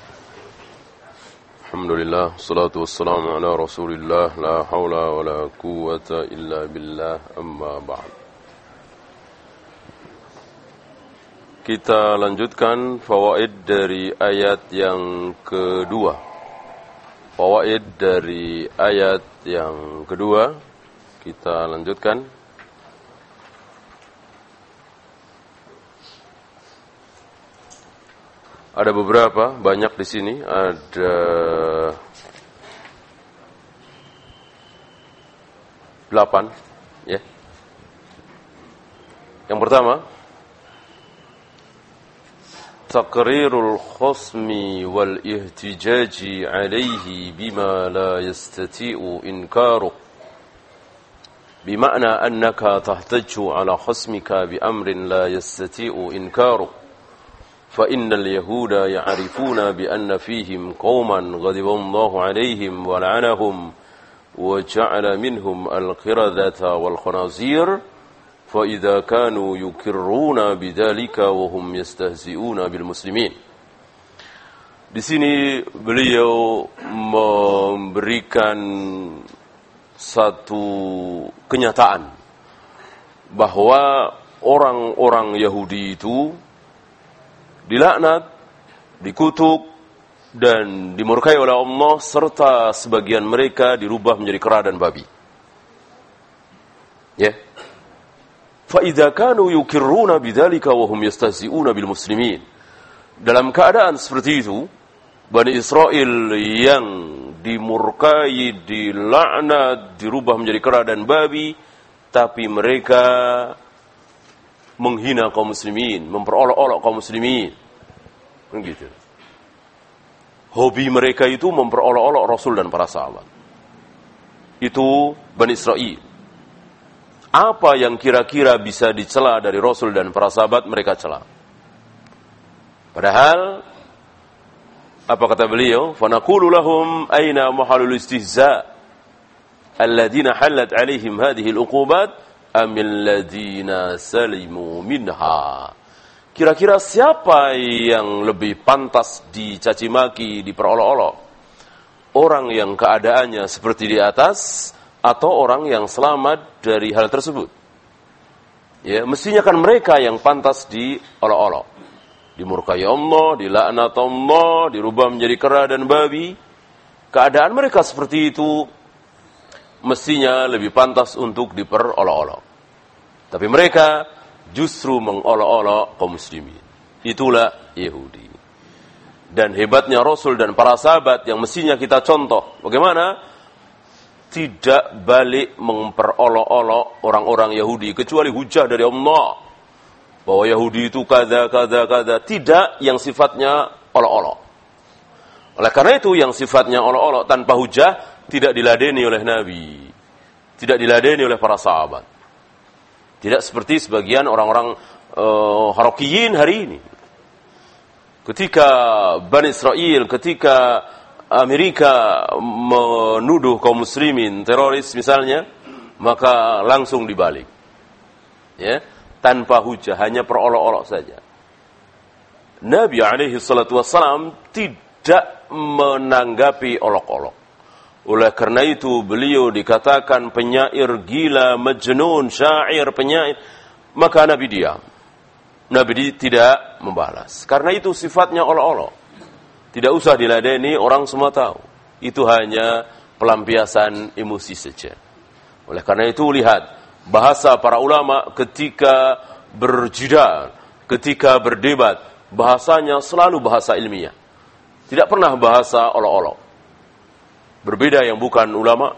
Alhamdulillah salatu wassalamu ala Rasulillah la haula wa la quwwata illa billah amma ba'd. Kita lanjutkan fawaid dari ayat yang kedua. Fawaid dari ayat yang kedua kita lanjutkan. Ada beberapa, banyak di sini. Ada delapan, ya. Yang pertama, khusmi wal ihtijaji alaihi bima la yastati'u inkaruh بمعنى أنك تحتج على خصمك بأمر لا يستطيع إنكاره فإن اليهود يعرفون بأن فيهم قوما غضب الله عليهم ولعنهم وجعل منهم القردة والخنازير فإذا كانوا يكرون بذلك وهم يستهزئون بالمسلمين Di sini beliau memberikan satu kenyataan bahwa orang-orang Yahudi itu dilaknat, dikutuk, dan dimurkai oleh Allah serta sebagian mereka dirubah menjadi kera dan babi. Ya. فَإِذَا كَانُوا يُكِرُّونَ بِذَلِكَ وَهُمْ يَسْتَهْزِئُونَ بِالْمُسْلِمِينَ Dalam keadaan seperti itu, Bani Israel yang dimurkai, dilaknat, dirubah menjadi kera dan babi, tapi mereka menghina kaum muslimin, memperolok-olok kaum muslimin. Begitu. Hobi mereka itu memperolok-olok Rasul dan para sahabat. Itu Bani Israel. Apa yang kira-kira bisa dicela dari Rasul dan para sahabat mereka cela. Padahal apa kata beliau? Fanaqulu lahum aina mahalul istihza alladhina halat alaihim hadhihi al-uqubat amil ladina salimu minha. Kira-kira siapa yang lebih pantas dicaci maki, diperolok-olok? Orang yang keadaannya seperti di atas atau orang yang selamat dari hal tersebut? Ya, mestinya kan mereka yang pantas diolok-olok. Dimurkai Allah, dilaknat Allah, dirubah menjadi kera dan babi. Keadaan mereka seperti itu mestinya lebih pantas untuk diperolok-olok. Tapi mereka justru mengolok-olok kaum muslimin. Itulah Yahudi. Dan hebatnya Rasul dan para sahabat yang mestinya kita contoh. Bagaimana? Tidak balik memperolok-olok orang-orang Yahudi. Kecuali hujah dari Allah. Bahwa Yahudi itu kada, kada, kada. Tidak yang sifatnya olok-olok. Oleh karena itu yang sifatnya olok-olok tanpa hujah tidak diladeni oleh Nabi. Tidak diladeni oleh para sahabat. Tidak seperti sebagian orang-orang uh, Harokiyin hari ini. Ketika Bani Israel, ketika Amerika menuduh kaum muslimin teroris misalnya, maka langsung dibalik. Ya, tanpa hujah, hanya perolok-olok saja. Nabi alaihi salatu wassalam tidak menanggapi olok-olok. Oleh karena itu beliau dikatakan penyair gila, majnun, syair, penyair. Maka Nabi diam. Nabi tidak membalas. Karena itu sifatnya olok-olok. Tidak usah diladeni, orang semua tahu. Itu hanya pelampiasan emosi saja. Oleh karena itu lihat bahasa para ulama ketika berjidal, ketika berdebat, bahasanya selalu bahasa ilmiah. Tidak pernah bahasa olok-olok berbeda yang bukan ulama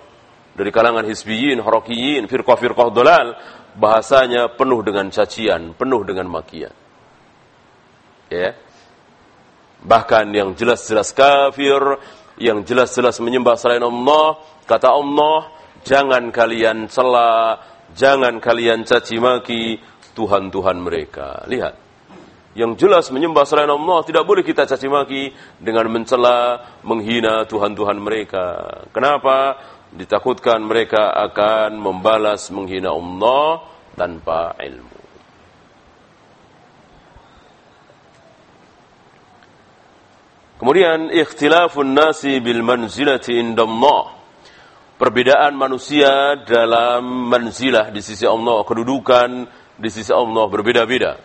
dari kalangan hisbiyin, harokiyin, firqah-firqah dolal, bahasanya penuh dengan cacian, penuh dengan makian. Ya. Bahkan yang jelas-jelas kafir, yang jelas-jelas menyembah selain Allah, kata Allah, jangan kalian cela, jangan kalian caci maki Tuhan-Tuhan mereka. Lihat yang jelas menyembah selain Allah tidak boleh kita caci maki dengan mencela, menghina Tuhan-Tuhan mereka. Kenapa? Ditakutkan mereka akan membalas menghina Allah tanpa ilmu. Kemudian ikhtilafun nasi bil manzilati indallah. Perbedaan manusia dalam manzilah di sisi Allah, kedudukan di sisi Allah berbeda-beda.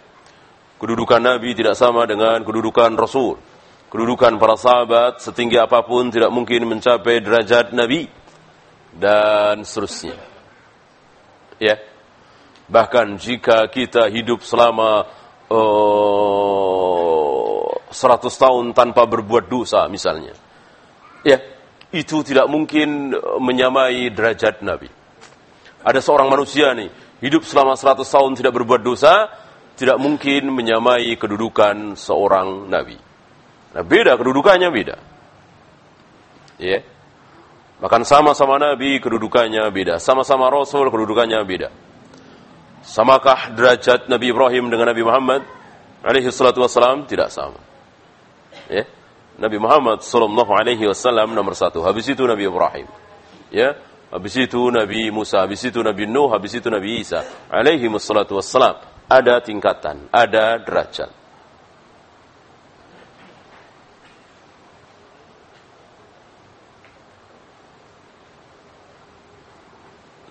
Kedudukan Nabi tidak sama dengan kedudukan Rasul. Kedudukan para sahabat setinggi apa pun tidak mungkin mencapai derajat Nabi dan seterusnya. Ya. Bahkan jika kita hidup selama uh, 100 tahun tanpa berbuat dosa misalnya. Ya, itu tidak mungkin menyamai derajat Nabi. Ada seorang manusia nih, hidup selama 100 tahun tidak berbuat dosa, tidak mungkin menyamai kedudukan seorang nabi. Nah, beda kedudukannya beda. Ya. Bahkan sama-sama nabi kedudukannya beda, sama-sama rasul kedudukannya beda. Samakah derajat Nabi Ibrahim dengan Nabi Muhammad alaihi salatu? Tidak sama. Ya. Nabi Muhammad sallallahu alaihi wasallam nomor satu. Habis itu Nabi Ibrahim. Ya. Habis itu Nabi Musa, habis itu Nabi Nuh, habis itu Nabi Isa alaihi wassalatu wassalam ada tingkatan, ada derajat.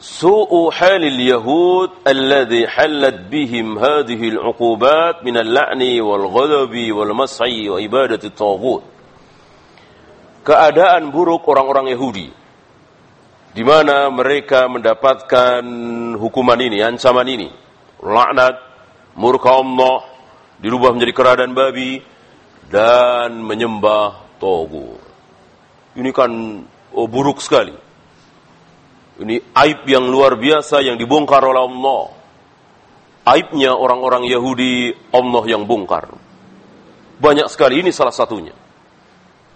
su'u halil yahud alladhi halat bihim hadhihi al-uqubat min al-la'ni wal ghadabi wal mas'i wa ibadati taghut keadaan buruk orang-orang Yahudi di mana mereka mendapatkan hukuman ini ancaman ini. Laknat murka Allah dirubah menjadi kera dan babi dan menyembah taghut ini kan oh, buruk sekali. Ini aib yang luar biasa yang dibongkar oleh Allah. Aibnya orang-orang Yahudi Allah yang bongkar. Banyak sekali ini salah satunya.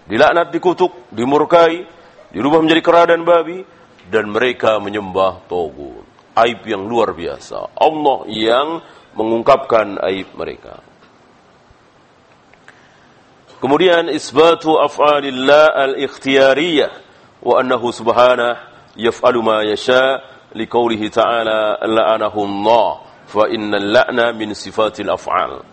Dilaknat, dikutuk, dimurkai, dirubah menjadi kera dan babi dan mereka menyembah togut. Aib yang luar biasa. Allah yang mengungkapkan aib mereka. Kemudian isbatu af'alillah al-ikhtiyariyah wa annahu subhanahu yaf'alu ma yasha liqaulihi ta'ala la'anahu Allah fa innal la'na min sifatil af'al.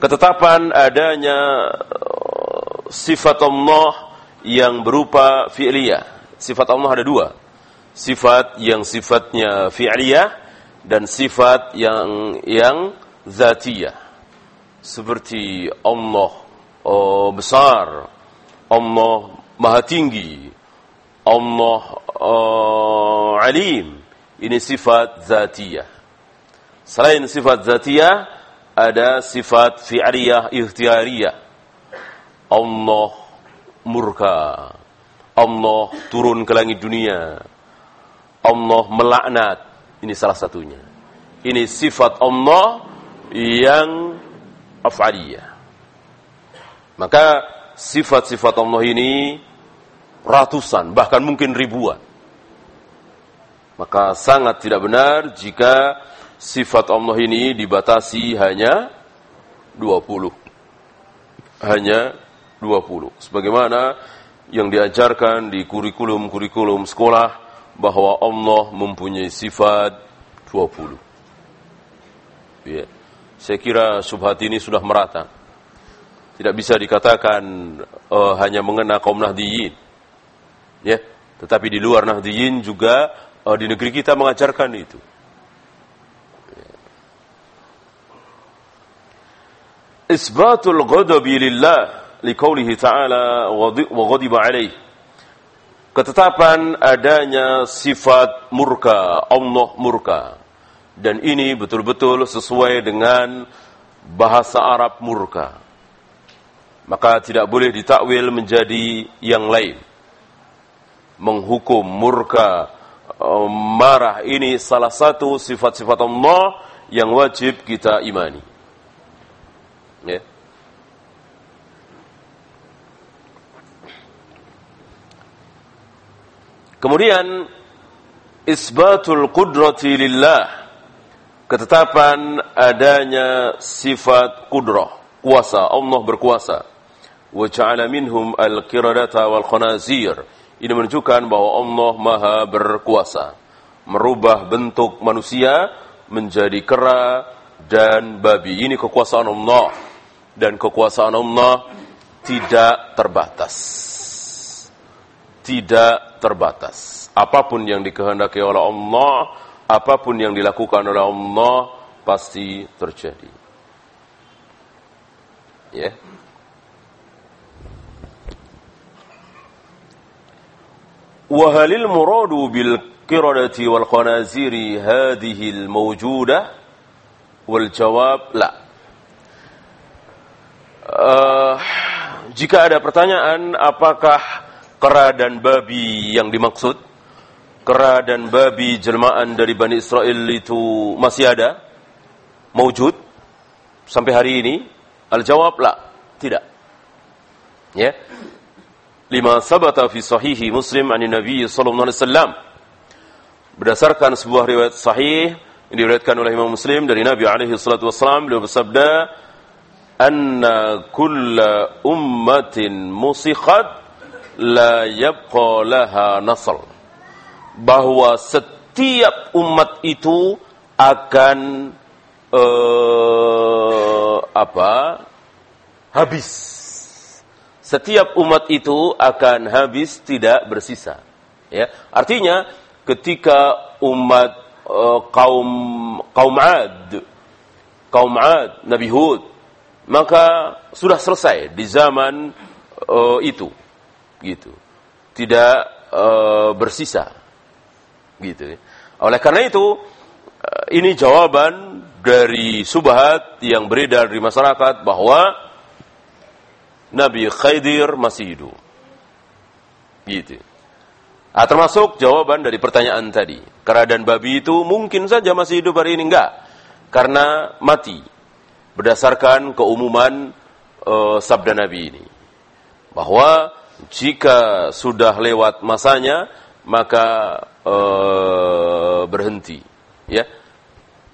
Ketetapan adanya uh, sifat Allah yang berupa fi'liyah. Sifat Allah ada dua. Sifat yang sifatnya fi'liyah dan sifat yang yang zatiyah seperti Allah oh, besar Allah maha tinggi Allah oh, alim ini sifat zatiyah Selain sifat zatiyah, ada sifat fi'aliyah ikhtiariyah. Allah murka. Allah turun ke langit dunia. Allah melaknat. Ini salah satunya. Ini sifat Allah yang af'aliyah. Maka sifat-sifat Allah ini ratusan, bahkan mungkin ribuan. Maka sangat tidak benar jika sifat Allah ini dibatasi hanya 20. Hanya 20. Sebagaimana yang diajarkan di kurikulum-kurikulum sekolah bahwa Allah mempunyai sifat 20. Ya. Saya kira subhat ini sudah merata. Tidak bisa dikatakan uh, hanya mengena kaum Nahdiyin. Ya, tetapi di luar Nahdiyin juga uh, di negeri kita mengajarkan itu. isbatul ghadabi lillah liqaulihi ta'ala wa ghadiba alaih ketetapan adanya sifat murka Allah murka. Dan ini betul-betul sesuai dengan bahasa Arab murka. Maka tidak boleh ditakwil menjadi yang lain menghukum murka marah ini salah satu sifat-sifat Allah yang wajib kita imani. Ya. Kemudian isbatul qudrati lillah ketetapan adanya sifat kudrah kuasa Allah berkuasa. Wa ja'ala minhum al-qiradata wal khanazir ini menunjukkan bahwa Allah maha berkuasa merubah bentuk manusia menjadi kera dan babi ini kekuasaan Allah dan kekuasaan Allah tidak terbatas. Tidak terbatas. Apa pun yang dikehendaki oleh Allah, apa pun yang dilakukan oleh Allah pasti terjadi. Ya. Yeah. وهل المراد بالقردة والخنازير هذه الموجودة والجواب لا uh, jika ada pertanyaan apakah kera dan babi yang dimaksud kera dan babi jelmaan dari Bani Israel itu masih ada mewujud sampai hari ini al-jawab la tidak ya Lima sabata fi sahihi muslim ani nabi sallallahu alaihi wasallam. Berdasarkan sebuah riwayat sahih yang diriwayatkan oleh Imam Muslim dari Nabi alaihi salatu wasallam beliau bersabda anna kulla ummatin musikhat la yabqa laha nasl bahwa setiap umat itu akan uh, apa? Habis setiap umat itu akan habis tidak bersisa. Ya artinya ketika umat uh, kaum kaum Ad kaum Ad Nabi Hud maka sudah selesai di zaman uh, itu gitu. Tidak uh, bersisa gitu. Oleh karena itu ini jawaban dari subhat yang beredar di masyarakat bahwa Nabi Khidir masih hidup gitu. Nah, termasuk jawaban dari pertanyaan tadi. Kera dan babi itu mungkin saja masih hidup hari ini. Enggak. Karena mati. Berdasarkan keumuman uh, sabda Nabi ini. Bahwa jika sudah lewat masanya maka uh, berhenti. Ya.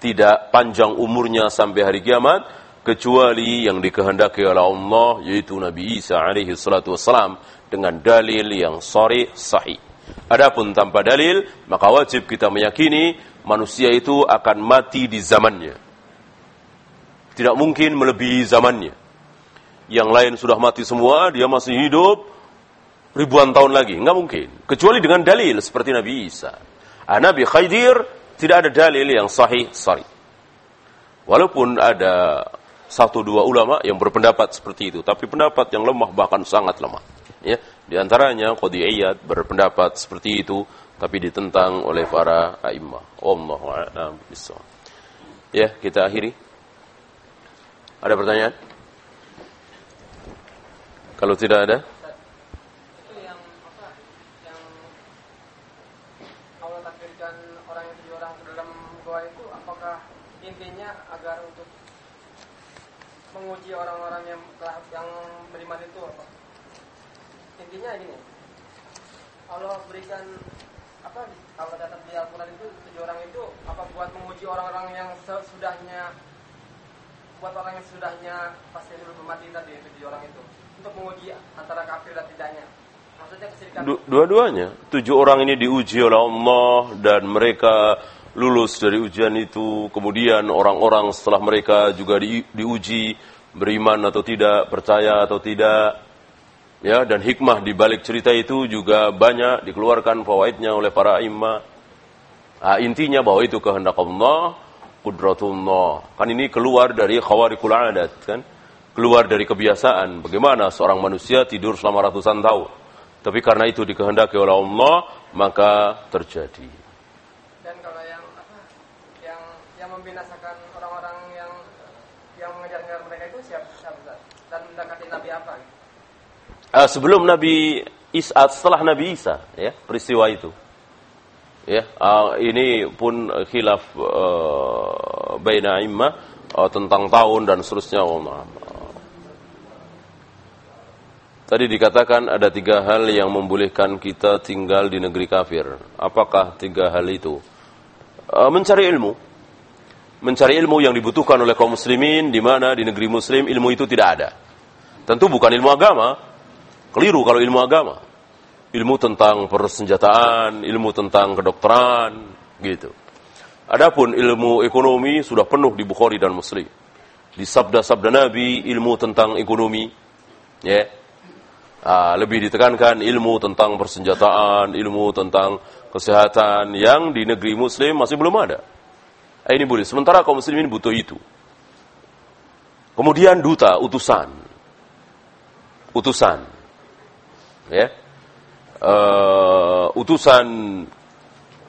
Tidak panjang umurnya sampai hari kiamat kecuali yang dikehendaki oleh Allah yaitu Nabi Isa alaihi salatu wassalam dengan dalil yang sahih sahih adapun tanpa dalil maka wajib kita meyakini manusia itu akan mati di zamannya tidak mungkin melebihi zamannya. Yang lain sudah mati semua, dia masih hidup ribuan tahun lagi. Nggak mungkin. Kecuali dengan dalil seperti Nabi Isa. Ah, Nabi Khaydir tidak ada dalil yang sahih, sorry. Walaupun ada satu dua ulama yang berpendapat seperti itu, tapi pendapat yang lemah bahkan sangat lemah. Ya, di antaranya berpendapat seperti itu, tapi ditentang oleh para a'immah. Wallahu a'lam. Ya, kita akhiri. Ada pertanyaan? Kalau tidak ada? Itu yang apa? Yang Allah takdirkan orang yang tujuh orang ke dalam gua itu apakah intinya agar untuk menguji orang-orang yang telah yang beriman itu apa? Intinya gini. Allah berikan apa kalau datang di Al-Quran itu tujuh orang itu apa buat menguji orang-orang yang sesudahnya buat orang yang sudahnya pasti belum mati tadi tujuh orang itu untuk menguji antara kafir dan tidaknya maksudnya kesyirikan Du- Dua-duanya. Tujuh orang ini diuji oleh Allah dan mereka lulus dari ujian itu. Kemudian orang-orang setelah mereka juga di- diuji beriman atau tidak, percaya atau tidak. Ya, dan hikmah di balik cerita itu juga banyak dikeluarkan fawaidnya oleh para imam. Ah, intinya bahwa itu kehendak Allah, kudratullah. Kan ini keluar dari khawarikul adat kan? Keluar dari kebiasaan. Bagaimana seorang manusia tidur selama ratusan tahun. Tapi karena itu dikehendaki oleh Allah, maka terjadi. dan kalau yang apa yang yang membinasakan orang-orang yang yang mengejar-ngejar mereka itu siapa siapa dan mendekati Nabi apa gitu? Ah, sebelum Nabi Isa, setelah Nabi Isa, ya, peristiwa itu. Ya, ah, ini pun khilaf uh, baina imma ah, tentang tahun dan seterusnya. Allah. Tadi dikatakan ada tiga hal yang membolehkan kita tinggal di negeri kafir. Apakah tiga hal itu? Mencari ilmu. Mencari ilmu yang dibutuhkan oleh kaum muslimin di mana di negeri muslim ilmu itu tidak ada. Tentu bukan ilmu agama, Keliru kalau ilmu agama. Ilmu tentang persenjataan, ilmu tentang kedokteran, gitu. Adapun ilmu ekonomi sudah penuh di Bukhari dan Muslim. Di sabda-sabda Nabi, ilmu tentang ekonomi, ya. Ah, lebih ditekankan ilmu tentang persenjataan, ilmu tentang kesehatan yang di negeri Muslim masih belum ada. Eh, ini boleh. Sementara kaum muslimin butuh itu. Kemudian duta, utusan. Utusan ya uh, utusan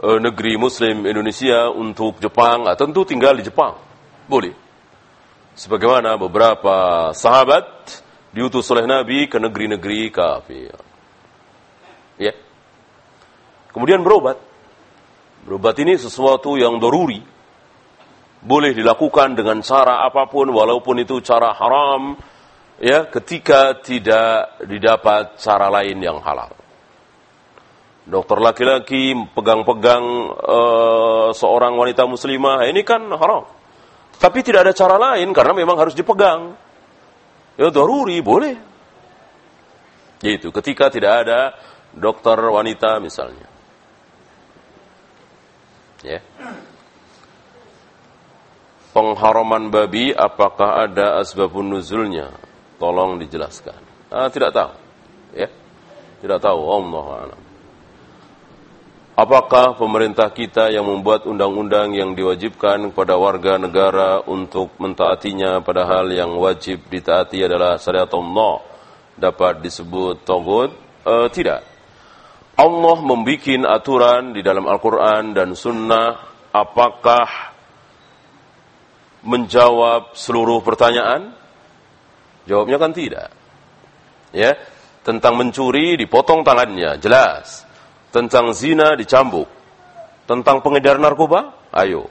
uh, negeri Muslim Indonesia untuk Jepang, ah, tentu tinggal di Jepang, boleh. Sebagaimana beberapa sahabat diutus oleh Nabi ke negeri-negeri kafir. Ya. Kemudian berobat. Berobat ini sesuatu yang doruri. Boleh dilakukan dengan cara apa pun, walaupun itu cara haram, ya ketika tidak didapat cara lain yang halal. Dokter laki-laki pegang-pegang uh, seorang wanita muslimah ini kan haram. Tapi tidak ada cara lain karena memang harus dipegang. Ya daruri boleh. Yaitu ketika tidak ada dokter wanita misalnya. Ya. Pengharaman babi apakah ada asbabun nuzulnya? Tolong dijelaskan. Ah, tidak tahu. Ya. Tidak tahu. Allah alam. Apakah pemerintah kita yang membuat undang-undang yang diwajibkan kepada warga negara untuk mentaatinya padahal yang wajib ditaati adalah syariat Allah dapat disebut togut? Uh, tidak. Allah membuat aturan di dalam Al-Quran dan Sunnah apakah menjawab seluruh pertanyaan? Jawabnya kan tidak. Ya, tentang mencuri dipotong tangannya, jelas. Tentang zina dicambuk. Tentang pengedar narkoba, ayo.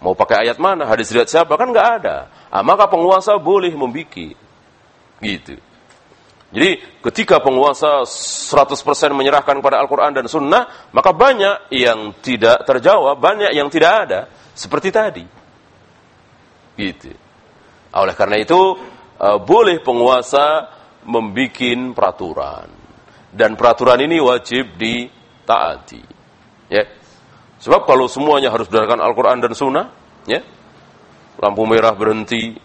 Mau pakai ayat mana? Hadis riwayat siapa? Kan nggak ada. Ah, maka penguasa boleh membiki. Gitu. Jadi ketika penguasa 100% menyerahkan kepada Al-Quran dan Sunnah, maka banyak yang tidak terjawab, banyak yang tidak ada. Seperti tadi. Gitu. Oleh karena itu, uh, boleh penguasa membuat peraturan. Dan peraturan ini wajib ditaati. Ya. Sebab kalau semuanya harus berdasarkan Al-Quran dan Sunnah, ya, lampu merah berhenti,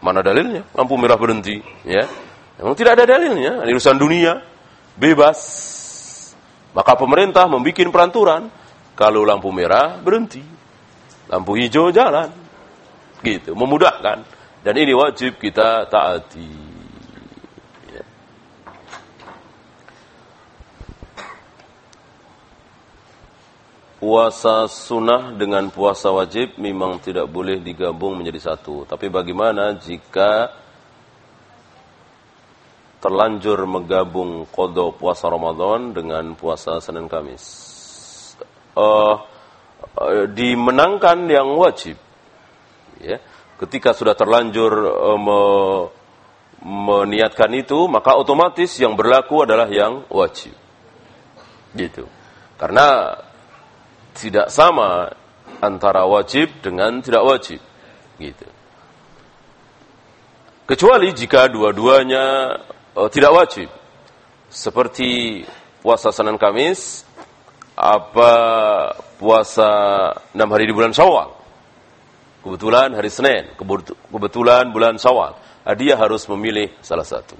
mana dalilnya? Lampu merah berhenti, ya. Memang tidak ada dalilnya, ini urusan dunia, bebas. Maka pemerintah membuat peraturan, kalau lampu merah berhenti, lampu hijau jalan, gitu, memudahkan. Dan ini wajib kita taati. Ya. puasa sunnah dengan puasa wajib memang tidak boleh digabung menjadi satu. Tapi bagaimana jika terlanjur menggabung kodok puasa Ramadan dengan puasa Senin Kamis? Uh, uh, dimenangkan yang wajib. Ya. Ketika sudah terlanjur uh, me, meniatkan itu, maka otomatis yang berlaku adalah yang wajib. Gitu. Karena tidak sama antara wajib dengan tidak wajib. Gitu. Kecuali jika dua-duanya uh, tidak wajib. Seperti puasa Senin Kamis, apa puasa enam hari di bulan Syawal. Kebetulan hari Senin, kebetulan bulan Syawal. Dia harus memilih salah satu.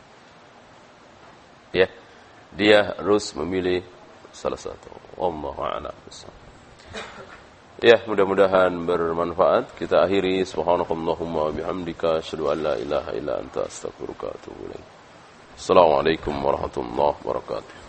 Ya. Dia harus memilih salah satu. Allah a'lam. Ya, mudah-mudahan bermanfaat. Kita akhiri subhanakallahumma bihamdika asyhadu an la ilaha illa anta astaghfiruka wa atubu ilaik. Assalamualaikum warahmatullahi wabarakatuh.